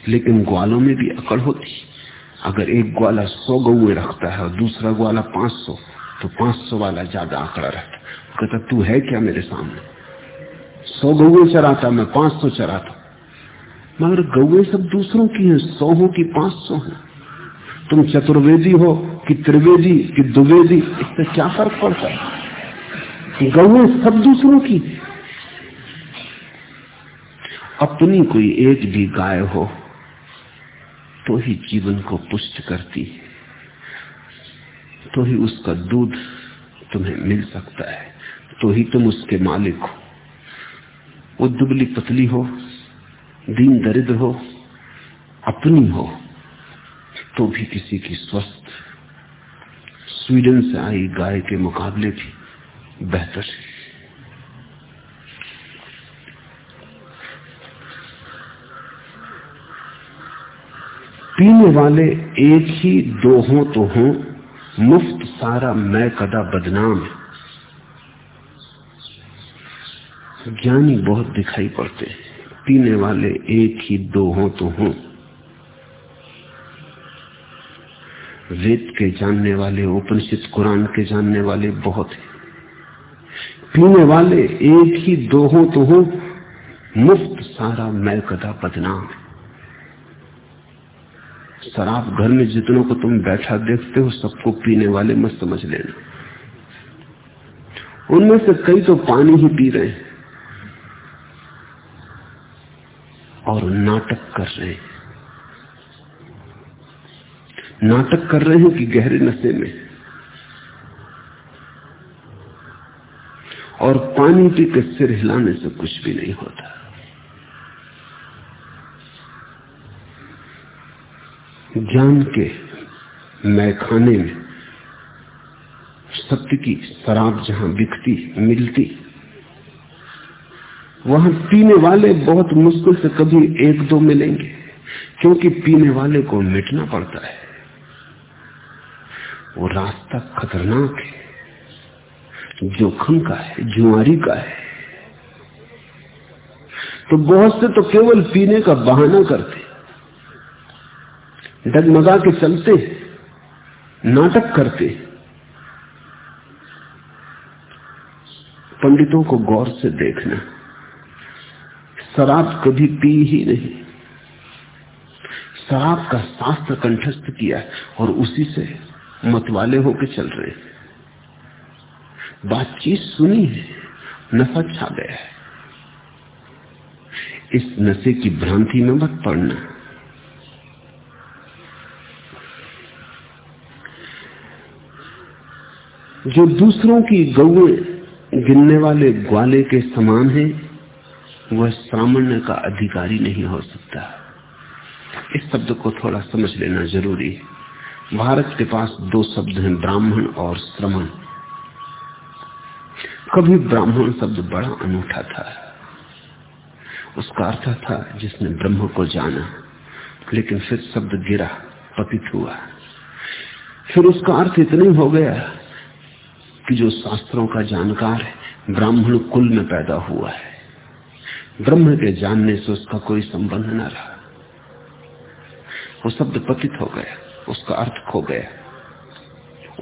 लेकिन ग्वालों में भी अकड़ होती। अगर एक ग्वाला सौ गौए रखता है और दूसरा ग्वाला पाँच सौ तो पाँच सौ वाला ज़्यादा आंकड़ा रहता कहता, तू है क्या मेरे सामने? सौ गौए चराता, मैं पाँच सौ चराता। मगर गौए सब दूसरों की हैं, सौ हो कि पाँच सौ है? तुम चतुर्वेदी हो कि त्रिवेदी कि द्विवेदी? इससे क्या फ़र्क पड़ता है? गौए सब दूसरों की अपनी कोई एक भी गाय हो तो ही जीवन को पुष्ट करती है। तो ही उसका दूध तुम्हें मिल सकता है। तो ही तुम उसके मालिक हो। वो दुबली पतली हो, दीन दरिद्र हो, अपनी हो तो भी किसी की स्वस्थ। स्वीडन से आई गाय के मुकाबले भी बेहतर है। पीने वाले एक ही दो हो तो हो, मुफ़्त सारा मैं कदा बदनाम ज्ञानी बहुत दिखाई पड़ते हैं, पीने वाले एक ही दो हो तो हो। वेद के जानने वाले, उपनिषद, कुरान के जानने वाले बहुत हैं। पीने वाले एक ही दो हो तो हो, मुफ़्त सारा मैं कदा बदनाम है। शराब घर में जितनों को तुम बैठा देखते हो, सबको पीने वाले मत समझ लेना। उनमें से कई तो पानी ही पी रहे हैं और नाटक कर रहे हैं। नाटक कर रहे हैं कि गहरे नशे में। और पानी पी के सिर हिलाने से कुछ भी नहीं होता। ज्ञान के मैखाने में सत्य की शराब जहाँ बिकती, मिलती, वहाँ पीने वाले बहुत मुश्किल से कभी एक दो मिलेंगे, क्योंकि पीने वाले को मिटना पड़ता है। वो रास्ता खतरनाक है जोखम का है, जुआरी का है। तो बहुत से तो केवल पीने का बहाना करते डगमगा के चलते, नाटक करते। पंडितों को गौर से देखना, शराब कभी पी ही नहीं। शराब का शास्त्र कंठस्थ किया और उसी से मतवाले होके चल रहे बातचीत सुनी है नशा छा गया है। इस नशे की भ्रांति में मत पड़ना। जो दूसरों की गौए गिनने वाले ग्वाले के समान है, वह सामान्य का अधिकारी नहीं हो सकता। इस शब्द को थोड़ा समझ लेना ज़रूरी है। भारत के पास दो शब्द हैं, ब्राह्मण और श्रमण। कभी ब्राह्मण शब्द बड़ा अनूठा था। उसका अर्थ था, जिसने ब्रह्म को जाना, लेकिन फिर शब्द गिरा, पतित हुआ। फिर उसका अर्थ इतना हो गया कि जो शास्त्रों का जानकार है, ब्राह्मण कुल में पैदा हुआ है। ब्रह्म के जानने से उसका कोई संबंध न रहा। वो शब्द पतित हो गया, उसका अर्थ खो गया।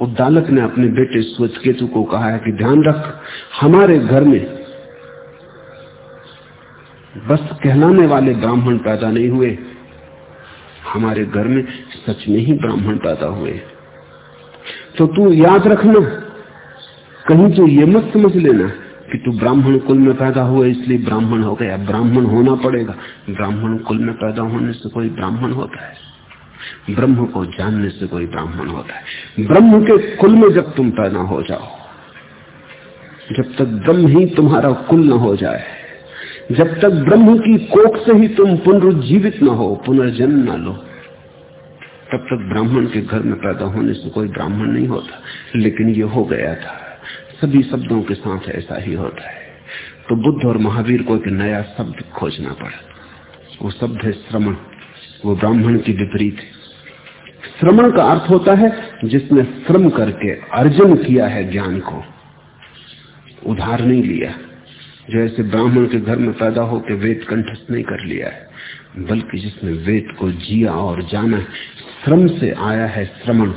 उद्दालक ने अपने बेटे स्वच्छ केतु को कहा है कि ध्यान रख, हमारे घर में बस कहलाने वाले ब्राह्मण पैदा नहीं हुए। हमारे घर में सच में ही ब्राह्मण पैदा हुए। तो तू याद रखना कहीं तो ये मत समझ लेना कि तू ब्राह्मण कुल में पैदा हुआ, इसलिए ब्राह्मण हो गया। ब्राह्मण होना पड़ेगा। ब्राह्मण कुल में पैदा होने से कोई ब्राह्मण होता है। ब्रह्म को जानने से कोई ब्राह्मण होता है। ब्रह्म के कुल में जब तुम पैदा हो जाओ, जब तक ब्रह्म ही तुम्हारा कुल न हो जाए, जब तक ब्रह्म की कोख से ही तुम पुनरुज्जीवित न हो, पुनर्जन्म न लो, तब तक ब्राह्मण के घर में पैदा होने से कोई ब्राह्मण नहीं होता। लेकिन ये हो गया था। सभी शब्दों के साथ ऐसा ही होता है। तो बुद्ध और महावीर को एक नया शब्द खोजना पड़ा। वो शब्द है श्रमण वो ब्राह्मण की विपरीत है। श्रमण का अर्थ होता है जिसने श्रम करके अर्जन किया है ज्ञान को। उधार नहीं लिया। जो ऐसे ब्राह्मण के घर में पैदा होकर वेद कंठस्थ नहीं कर लिया है, बल्कि जिसने वेद को जिया और जाना श्रम से आया है श्रमण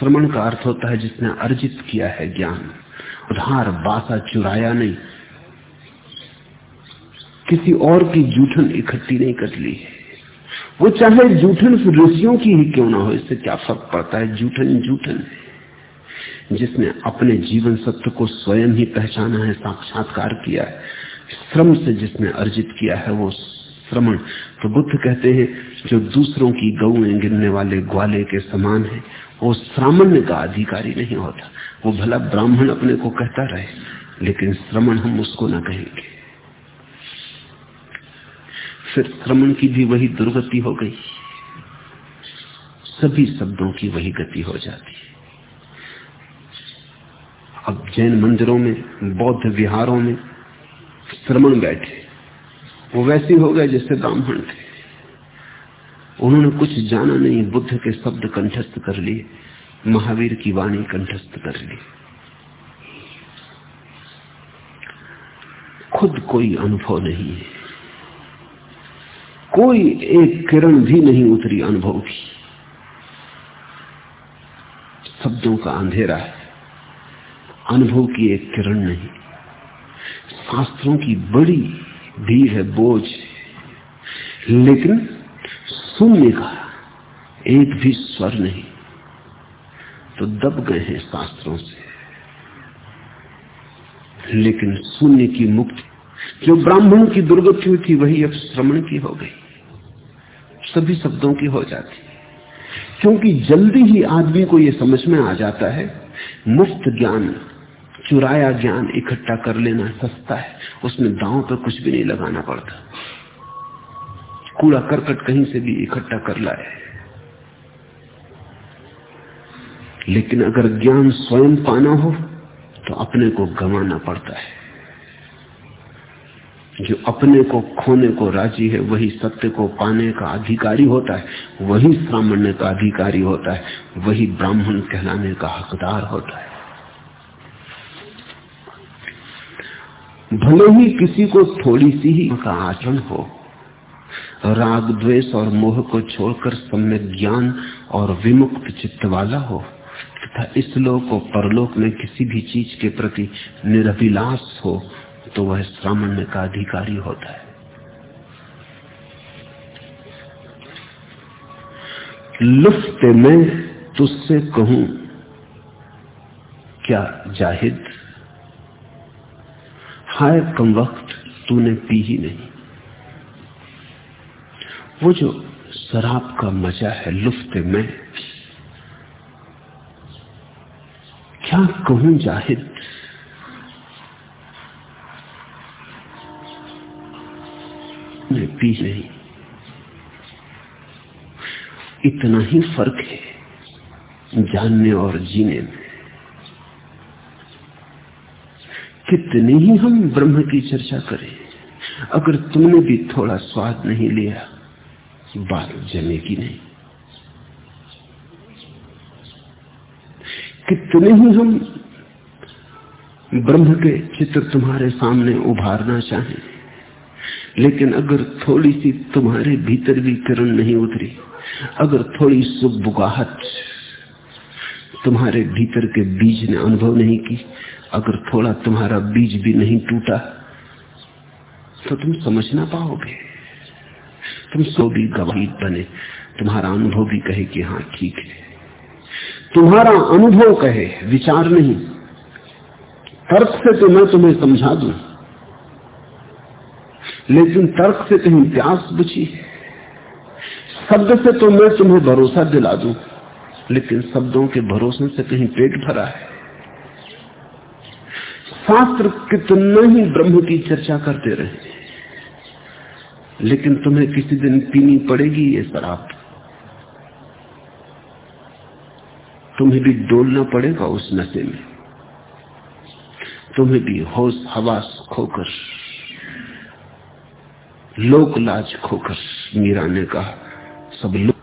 श्रमण का अर्थ होता है जिसने अर्जित किया है ज्ञान। उधार बासा चुराया नहीं। किसी और की जूठन इकट्ठी नहीं कर ली है। वो चाहे जूठन ऋषियों की ही क्यों ना हो, इससे क्या फ़र्क पड़ता है? जूठन जूठन जिसने अपने जीवन सत्य को स्वयं ही पहचाना है, साक्षात्कार किया है, श्रम से जिसने अर्जित किया है, वो श्रमण। तो बुद्ध कहते हैं, जो दूसरों की गऊ गिरने वाले ग्वाले के समान है, वो सामान्य का अधिकारी नहीं होता। वो भला ब्राह्मण अपने को कहता रहे, लेकिन श्रमण हम उसको ना कहेंगे। फिर श्रमण की भी वही दुर्गति हो गई। सभी शब्दों की वही गति हो जाती। है अब जैन मंदिरों में, बौद्ध विहारों में श्रमण बैठे। वो वैसे हो गए जैसे ब्राह्मण थे। उन्होंने कुछ जाना नहीं, बुद्ध के शब्द कंठस्थ कर लिए। महावीर की वाणी कंठस्थ कर ली। खुद कोई अनुभव नहीं है। कोई एक किरण भी नहीं उतरी अनुभव की। शब्दों का अंधेरा है। अनुभव की एक किरण नहीं। शास्त्रों की बड़ी भीड़ है, बोझ लेकिन सुनने का एक भी स्वर नहीं। तो दब गए हैं शास्त्रों से। लेकिन शून्य की मुक्ति, जो ब्राह्मण की दुर्गति हुई थी, वही अब श्रमण की हो गई। सभी शब्दों की हो जाती क्योंकि जल्दी ही आदमी को यह समझ में आ जाता है मुफ़्त ज्ञान, चुराया ज्ञान इकट्ठा कर लेना सस्ता है। उसमें दांव पर कुछ भी नहीं लगाना पड़ता। कूड़ा करकट कहीं से भी इकट्ठा कर लाए लेकिन अगर ज्ञान स्वयं पाना हो तो अपने को गंवाना पड़ता है। जो अपने को खोने को राज़ी है, वही सत्य को पाने का अधिकारी होता है, वही सामान्य का अधिकारी होता है, वही ब्राह्मण कहलाने का हकदार होता है। भले ही किसी को थोड़ी सी ही का आचरण हो, राग, द्वेष और मोह को छोड़कर सम्यक ज्ञान और विमुक्त चित्त वाला हो तथा इस लोक और परलोक में किसी भी चीज़ के प्रति निरभिलास हो तो वह सामान्य का अधिकारी होता है। लुफ्त में तुझसे कहूँ, क्या जाहिद? हाय कम वक्त तूने पी ही नहीं। वो जो शराब का मज़ा है लुफ्त में क्या कहूँ जाहिद ने पी नहीं। इतना ही फ़र्क है जानने और जीने में। कितनी ही हम ब्रह्म की चर्चा करें, अगर तुमने भी थोड़ा स्वाद नहीं लिया, बात जमेगी नहीं। कितने ही हम ब्रह्म के चित्र तुम्हारे सामने उभारना चाहें। लेकिन अगर थोड़ी सी तुम्हारे भीतर भी किरण नहीं उतरी, अगर थोड़ी सुबुगाहट तुम्हारे भीतर के बीज ने अनुभव नहीं की, अगर थोड़ा तुम्हारा बीज भी नहीं टूटा तो तुम समझ ना पाओगे। तुम सो भी गवाही बने। तुम्हारा अनुभव भी कहे कि हाँ ठीक है। तुम्हारा अनुभव कहे, विचार नहीं। तर्क से तो मैं तुम्हें समझा दू। लेकिन तर्क से कहीं प्यास बुझी शब्द से तो मैं तुम्हें भरोसा दिला दू, लेकिन शब्दों के भरोसे से कहीं पेट भरा है। शास्त्र कितना ही ब्रह्म की चर्चा करते रहे, लेकिन तुम्हें किसी दिन पीनी पड़ेगी ये शराब। तुम्हें भी डोलना पड़ेगा उस नशे में। तुम्हें भी होश, हवास खोकर, लोक लाज खोकर मीरा ने कहा सब लोग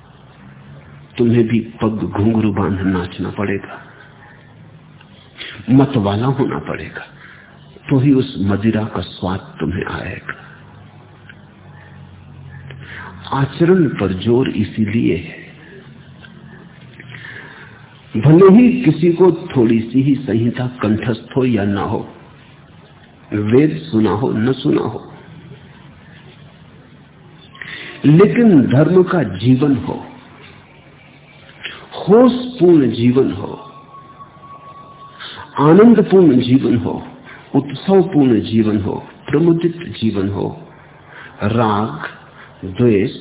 तुम्हें भी पग घुंघरू बाँध नाचना पड़ेगा। मत वाला होना पड़ेगा। तो ही उस मदिरा का स्वाद तुम्हें आएगा। आचरण पर ज़ोर इसीलिए है भले ही किसी को थोड़ी सी ही संहिता कंठस्थ हो या ना हो, वेद सुना हो, न सुना हो, लेकिन धर्म का जीवन हो, होशपूर्ण जीवन हो, आनंदपूर्ण जीवन हो, उत्सवपूर्ण जीवन हो, प्रमुदित जीवन हो, राग, द्वेष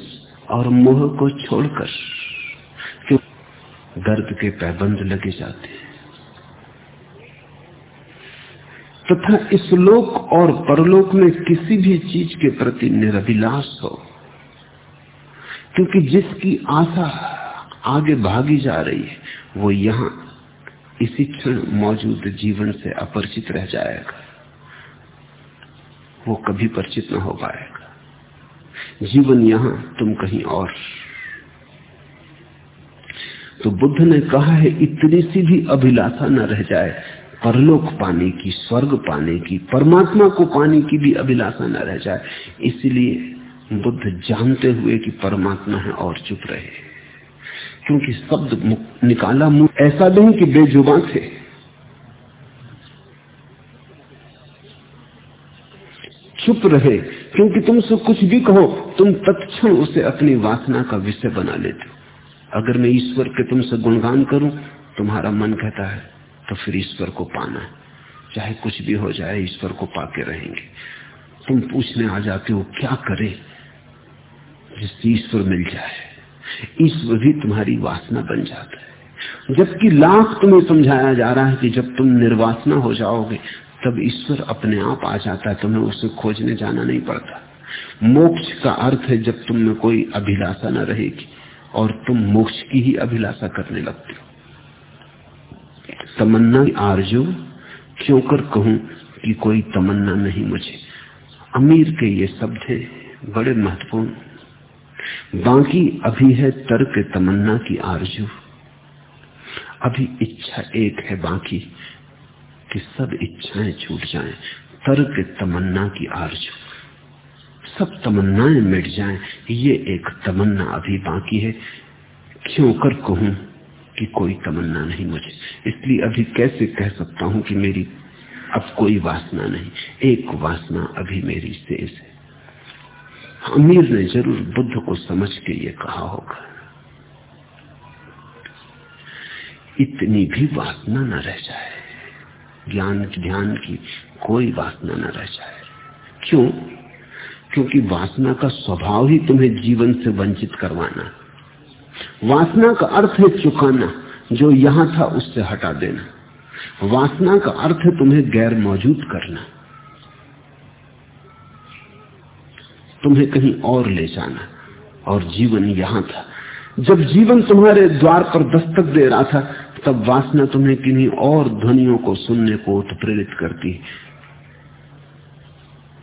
और मोह को छोड़कर दर्द के पैबंद लगे जाते हैं। तथा इस लोक और परलोक में किसी भी चीज़ के प्रति निरभिलाष हो, क्योंकि जिसकी आशा आगे भागी जा रही है, वो यहाँ इसी क्षण मौजूद जीवन से अपरिचित रह जाएगा। वो कभी परिचित न हो पाएगा। जीवन यहाँ तुम कहीं और तो बुद्ध ने कहा है, इतनी सी भी अभिलाषा न रह जाए। परलोक पाने की, स्वर्ग पाने की, परमात्मा को पाने की भी अभिलाषा न रह जाए। इसलिए बुद्ध जानते हुए कि परमात्मा है और चुप रहे। क्योंकि शब्द निकाला मुँह, ऐसा नहीं कि बेजुबा थे। चुप रहे, क्योंकि तुमसे कुछ भी कहो, तुम तत्क्षण उसे अपनी वासना का विषय बना लेते हो। अगर मैं ईश्वर के तुमसे गुणगान करूँ, तुम्हारा मन कहता है तो फिर ईश्वर को पाना है। चाहे कुछ भी हो जाए, ईश्वर को पाके रहेंगे। तुम पूछने आ जाते हो, क्या करे जिससे ईश्वर मिल जाए? ईश्वर भी तुम्हारी वासना बन जाता है। जबकि लाख तुम्हें समझाया जा रहा है कि जब तुम निर्वासना हो जाओगे, तब ईश्वर अपने आप आ जाता है, तुम्हें उसे खोजने जाना नहीं पड़ता। मोक्ष का अर्थ है जब तुम में कोई अभिलाषा न रहेगी। और तुम मोक्ष की ही अभिलाषा करने लगते हो। तमन्ना आरज़ू, क्यों कर कहूँ कि कोई तमन्ना नहीं मुझे? अमीर के ये शब्द है, बड़े महत्वपूर्ण। बाकी अभी है तर्क तमन्ना की आरज़ू। अभी इच्छा एक है बाकी कि सब इच्छाएँ छूट जाएँ, तर्क तमन्ना की आरज़ू। सब तमन्नाएँ मिट जाएँ। ये एक तमन्ना अभी बाकी है। क्यों कर कहूँ कि कोई तमन्ना नहीं मुझे? इसलिए अभी कैसे कह सकता हूँ कि मेरी अब कोई वासना नहीं? एक वासना अभी मेरी शेष है। अमीर ने ज़रूर बुद्ध को समझ के ये कहा होगा। इतनी भी वासना न रह जाए। ज्ञान ध्यान की कोई वासना न रह जाए। क्यों? क्योंकि वासना का स्वभाव ही तुम्हें जीवन से वंचित करवाना वासना का अर्थ है चुकाना, जो यहाँ था उससे हटा देना। वासना का अर्थ है तुम्हें गैर मौजूद करना। तुम्हें कहीं और ले जाना, और जीवन यहाँ था। जब जीवन तुम्हारे द्वार पर दस्तक दे रहा था, तब वासना तुम्हें किन्हीं और ध्वनियों को सुनने को उत्प्रेरित करती।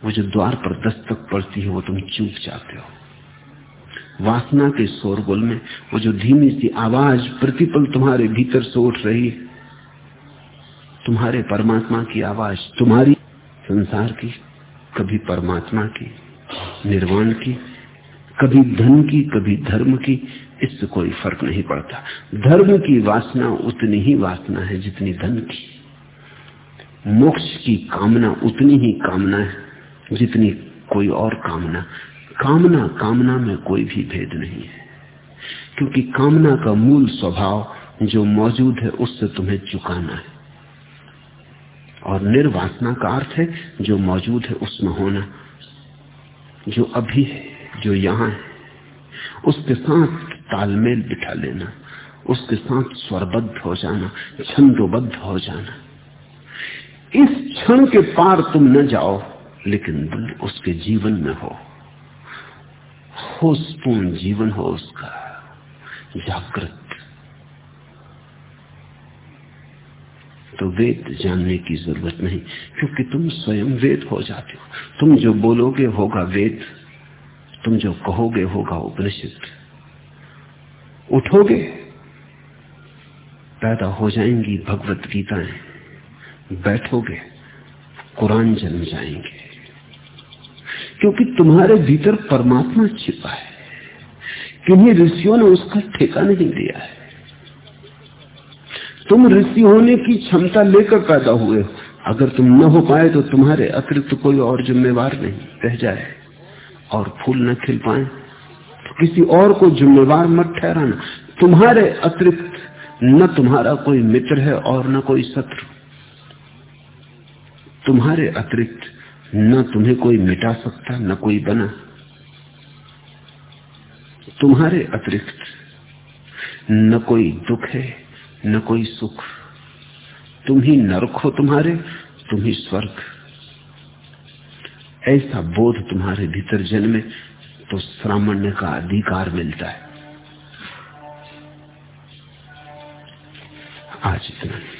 वो जो द्वार पर दस्तक पड़ती है, वो तुम चूक जाते हो। वासना के शोरगुल में वो जो धीमी सी आवाज़ प्रतिपल तुम्हारे भीतर से उठ रही तुम्हारे परमात्मा की आवाज़, तुम्हारी संसार की, कभी परमात्मा की, निर्वाण की, कभी धन की, कभी धर्म की, इससे कोई फ़र्क नहीं पड़ता। धर्म की वासना उतनी ही वासना है जितनी धन की। मोक्ष की कामना उतनी ही कामना है। जितनी कोई और कामना कामना कामना में कोई भी भेद नहीं है। क्योंकि कामना का मूल स्वभाव जो मौजूद है, उससे तुम्हें चुकाना है। और निर्वासना का अर्थ है, जो मौजूद है, उसमें होना। जो अभी है, जो यहाँ है, उसके साथ तालमेल बिठा लेना, उसके साथ स्वरबद्ध हो जाना, छंदोबद्ध हो जाना। इस क्षण के पार तुम न जाओ। लेकिन उसके जीवन में हो। होशपूर्ण जीवन हो उसका। जागृत। तो वेद जानने की ज़रूरत नहीं, क्योंकि तुम स्वयं वेद हो जाते हो। तुम जो बोलोगे होगा वेद, तुम जो कहोगे होगा उपनिषद। उठोगे, पैदा हो जाएँगी भगवत गीताएँ। बैठोगे, कुरान जन्म जाएँगे। क्योंकि तुम्हारे भीतर परमात्मा छिपा है। किन्हीं ऋषियों ने उसका ठेका नहीं दिया है। तुम ऋषि होने की क्षमता लेकर पैदा हुए हो। अगर तुम न हो पाए तो तुम्हारे अतिरिक्त तो कोई और जिम्मेवार नहीं। रह जाए और फूल न खिल पाए। तो किसी और को जिम्मेवार मत ठहराना। तुम्हारे अतिरिक्त न तुम्हारा कोई मित्र है और न कोई शत्रु। तुम्हारे अतिरिक्त न तुम्हें कोई मिटा सकता, न कोई बना। तुम्हारे अतिरिक्त न कोई दुख है, न कोई सुख। तुम ही नरक हो तुम्हारे, तुम ही स्वर्ग। ऐसा बोध तुम्हारे भीतर जन्मे तो श्रामण्य का अधिकार मिलता है। आज इतना।